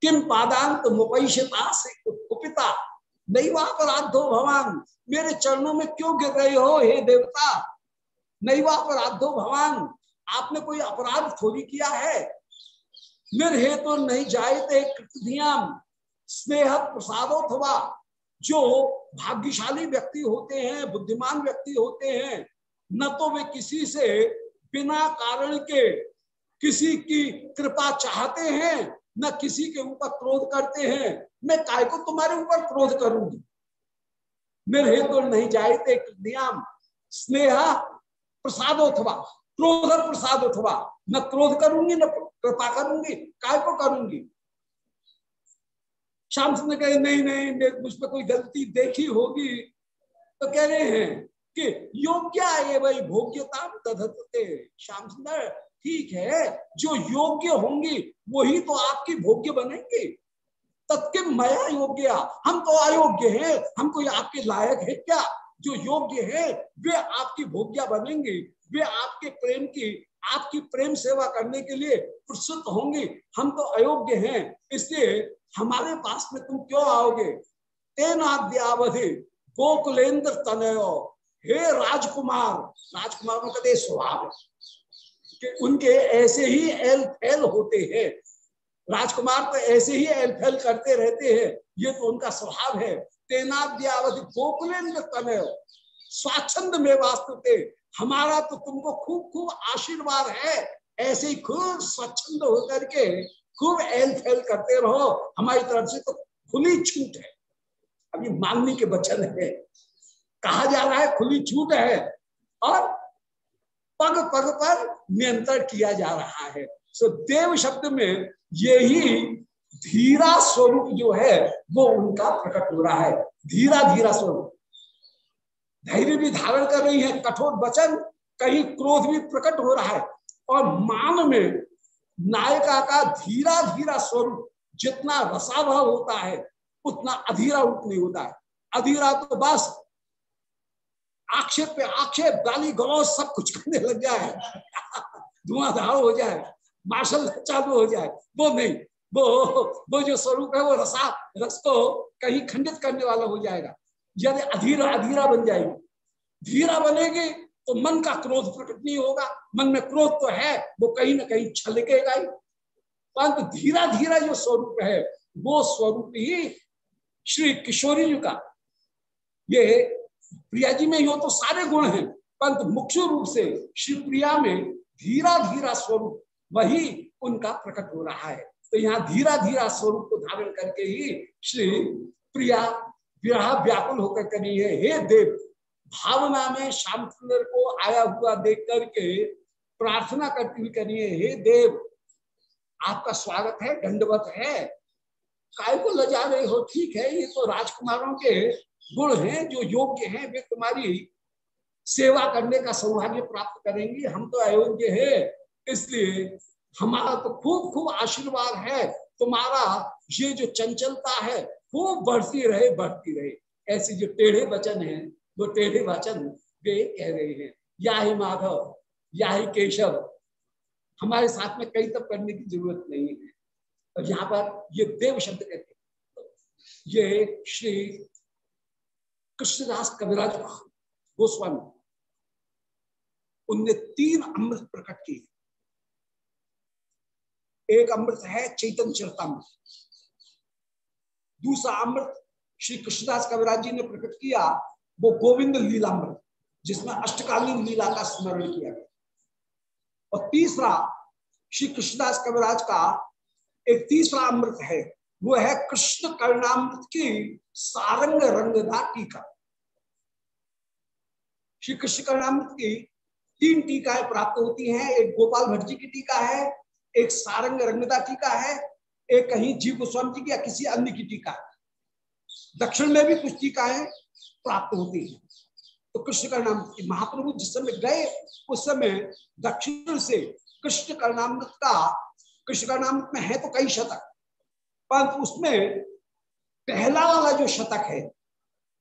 किम पादांत मुपैशता से कुपिता नहीं वहाँ पर आधो भगवान। मेरे चरणों में क्यों गिर रहे हो, हे देवता? नहीं वहाँ पर आधो भगवान। आपने कोई अपराध थोड़ी किया है? निर्हे तो नहीं जायते कृतधियाम स्नेह प्रसादोथवा जो भाग्यशाली व्यक्ति होते हैं, बुद्धिमान व्यक्ति होते हैं, न तो वे किसी से बिना कारण के किसी की कृपा चाहते हैं, न किसी के ऊपर क्रोध करते हैं। मैं काय को तुम्हारे ऊपर क्रोध करूँगी? निर्हे तो नहीं जायते कृतधियाम स्नेहा प्रसादोथवा क्रोध प्रसाद अथवा न क्रोध करूँगी, न कृपा करूँगी, काय को करूँगी? श्याम सुंदर कहे, नहीं नहीं मुझ पर कोई गलती देखी होगी। तो कह रहे हैं कि योग्य है वही भोग्यता तधते श्याम सुंदर, ठीक है, जो योग्य होंगी, वही तो आपकी भोग्य बनेंगे। तत्के मया योग्य, हम तो अयोग्य हैं, हम कोई आपके लायक है क्या? जो योग्य है, वे आपकी भोग्या बनेंगे। वे आपके प्रेम की, आपकी प्रेम सेवा करने के लिए प्रस्तुत होंगे। हम तो अयोग्य हैं, इसलिए हमारे पास में तुम क्यों आओगे? तेनाद्यावधि गोकुलेन्द्र तनयो। हे राजकुमार, राजकुमारों का स्वभाव कि उनके ऐसे ही एल फैल होते हैं। राजकुमार तो ऐसे ही एल फैल करते रहते हैं, ये तो उनका स्वभाव है। तेनाद्यावधि गोकुलेन्द्र तनय। स्वाच्छंद में वास्तुते हमारा तो तुमको खूब खूब आशीर्वाद है। ऐसे ही खूब स्वच्छंद होकर के खूब एल फैल करते रहो, हमारी तरफ़ से तो खुली छूट है। अभी मांगने के वचन है। कहा जा रहा है, खुली छूट है। और पग पग पर नियंत्रण किया जा रहा है। सो देव शब्द में यही धीरा स्वरूप जो है, वो उनका प्रकट हो रहा है। धीरा धीरा स्वरूप। धैर्य भी धारण कर रही है, कठोर वचन, कहीं क्रोध भी प्रकट हो रहा है। और मान में नायिका का धीरा धीरा स्वरूप जितना रसाभाव होता है, उतना अधीरा रूप नहीं होता है। अधीरा तो बस आक्षेप पे आक्षेप, गाली गलौज सब कुछ करने लग जाए। धुआंधार हो जाए, मार्शल चालू हो जाए। वो नहीं, वो वो जो स्वरूप है वो रसा, रस को कहीं खंडित करने वाला हो जाएगा। यदि अधीरा अधीरा बन जाएगी। धीरा बनेगी तो मन का क्रोध प्रकट नहीं होगा। मन में क्रोध तो है, वो कहीं ना कहीं छलकेगा ही। परंतु धीरा धीरा जो स्वरूप है, वो स्वरूप ही श्री किशोरी जी का। ये प्रिया जी में यो तो सारे गुण हैं, परंतु मुख्य रूप से श्री प्रिया में धीरा धीरा स्वरूप, वही उनका प्रकट हो रहा है। तो यहाँ धीरा धीरा स्वरूप को धारण करके ही श्री प्रिया विराह व्याकुल होकर करी है, हे देव भावना में श्याम सुंदर को आया हुआ देख करके प्रार्थना करती हुई करिए हे देव, आपका स्वागत है, दंडवत है। काय को लजा रहे हो? ठीक है, ये तो राजकुमारों के गुण हैं, जो योग्य हैं, वे तुम्हारी सेवा करने का सौभाग्य प्राप्त करेंगे। हम तो अयोग्य है, इसलिए हमारा तो खूब खूब आशीर्वाद है। तुम्हारा ये जो चंचलता है खूब बढ़ती रहे बढ़ती रहे। ऐसे जो टेढ़े वचन है वो टेढ़े वचन वे कह रहे हैं। या ही माधव, या ही केशव, हमारे साथ में कई तब करने की ज़रूरत नहीं है। और यहाँ पर ये देव शब्द कहते ये श्री कृष्णदास कविराज गोस्वामी, उनने तीन अमृत प्रकट किए। एक अमृत है चैतन्य चरतामृत। दूसरा अमृत श्री कृष्णदास कविराज जी ने प्रकट किया वो गोविंद लीलामृत, जिसमें अष्टकालीन लीला का स्मरण किया गया। और तीसरा, श्री कृष्णदास कविराज का एक तीसरा अमृत है, वो है कृष्ण कर्णामृत की सारंग रंगदा टीका। श्री कृष्ण कर्णामृत की तीन टीकाएँ प्राप्त होती हैं, एक गोपाल भट्ट जी की टीका है, एक सारंग रंगदा टीका है, एक कहीं जीव गोस्वामी जी की या किसी अन्य की टीका है। दक्षिण में भी कुछ टीकाएँ प्राप्त होती है। तो कृष्ण की महाप्रभु जिस समय गए, उस समय दक्षिण से कृष्ण कर्णामृत का, कृष्ण कर्णामृत में है तो कई शतक परंतु उसमें पहला वाला जो शतक है,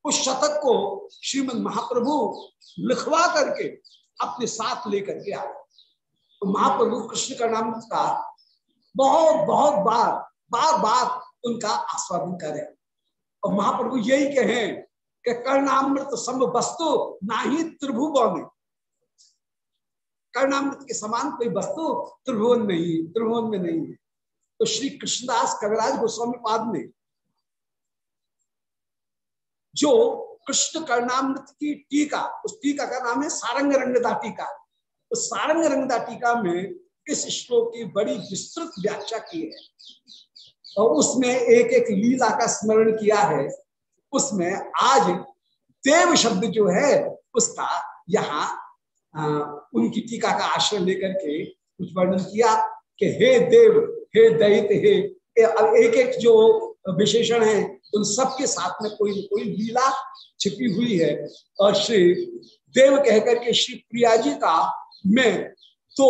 उस शतक को श्रीमद महाप्रभु लिखवा करके अपने साथ लेकर के आए। तो महाप्रभु कृष्ण कर्णामृत का बहुत बहुत बार बार बार उनका आस्वादन करें। और महाप्रभु यही कहें कि कर्णामृत सम वस्तु ना ही त्रिभुवन। कर्णामृत के समान कोई वस्तु त्रिभुवन नहीं, त्रिभुवन में नहीं है। तो श्री कृष्णदास कविराज गोस्वामी पाद ने, जो कृष्ण कर्णामृत की टीका, उस टीका का नाम है सारंग रंगदा टीका। उस सारंग रंगदा टीका में इस श्लोक की बड़ी विस्तृत व्याख्या की है? और उसमें एक एक लीला का स्मरण किया है। उसमें आज देव शब्द जो है, उसका यहाँ उनकी टीका का आश्रय लेकर के कुछ वर्णन किया कि हे देव, हे दैत हे एक एक जो विशेषण है, उन सबके साथ में कोई कोई लीला छिपी हुई है। और श्री देव कहकर के श्री प्रिया जी का में तो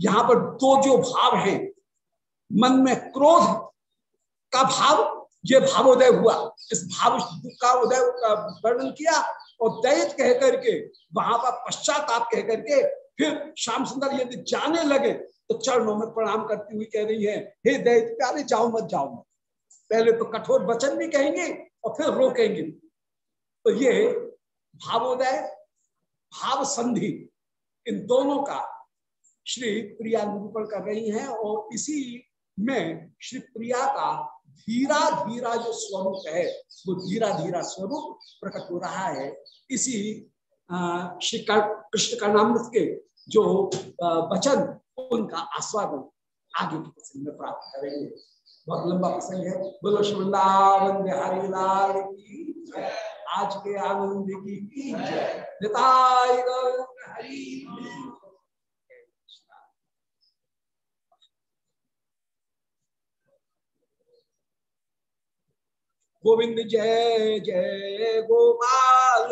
यहाँ पर दो जो भाव हैं, मन में क्रोध का भाव ये भावोदय हुआ। इस भाव का उदय वर्णन किया और दैत कह करके वहाँ पर पश्चाताप कह करके फिर श्याम सुंदर यदि जाने लगे तो चरणों में प्रणाम करती हुई कह रही है, हे दैत प्यारे, जाओ मत जाओ मत। पहले तो कठोर वचन भी कहेंगे और फिर रोकेंगे। तो ये भावोदय भाव संधि इन दोनों का श्री प्रिया निरूपण कर रही हैं और इसी में श्री प्रिया का धीरा धीरा जो स्वरूप है, वो धीरा धीरा स्वरूप प्रकट हो रहा है। इसी श्री कृष्ण कर्णामृत के जो वचन, उनका आस्वादन आगे की प्रसंग में प्राप्त करेंगे। बहुत लंबा प्रसंग है। बोलो वृंदावन बिहारी लाल की आज के आनंद की जय। हरी गोविंद जय जय गोपाल।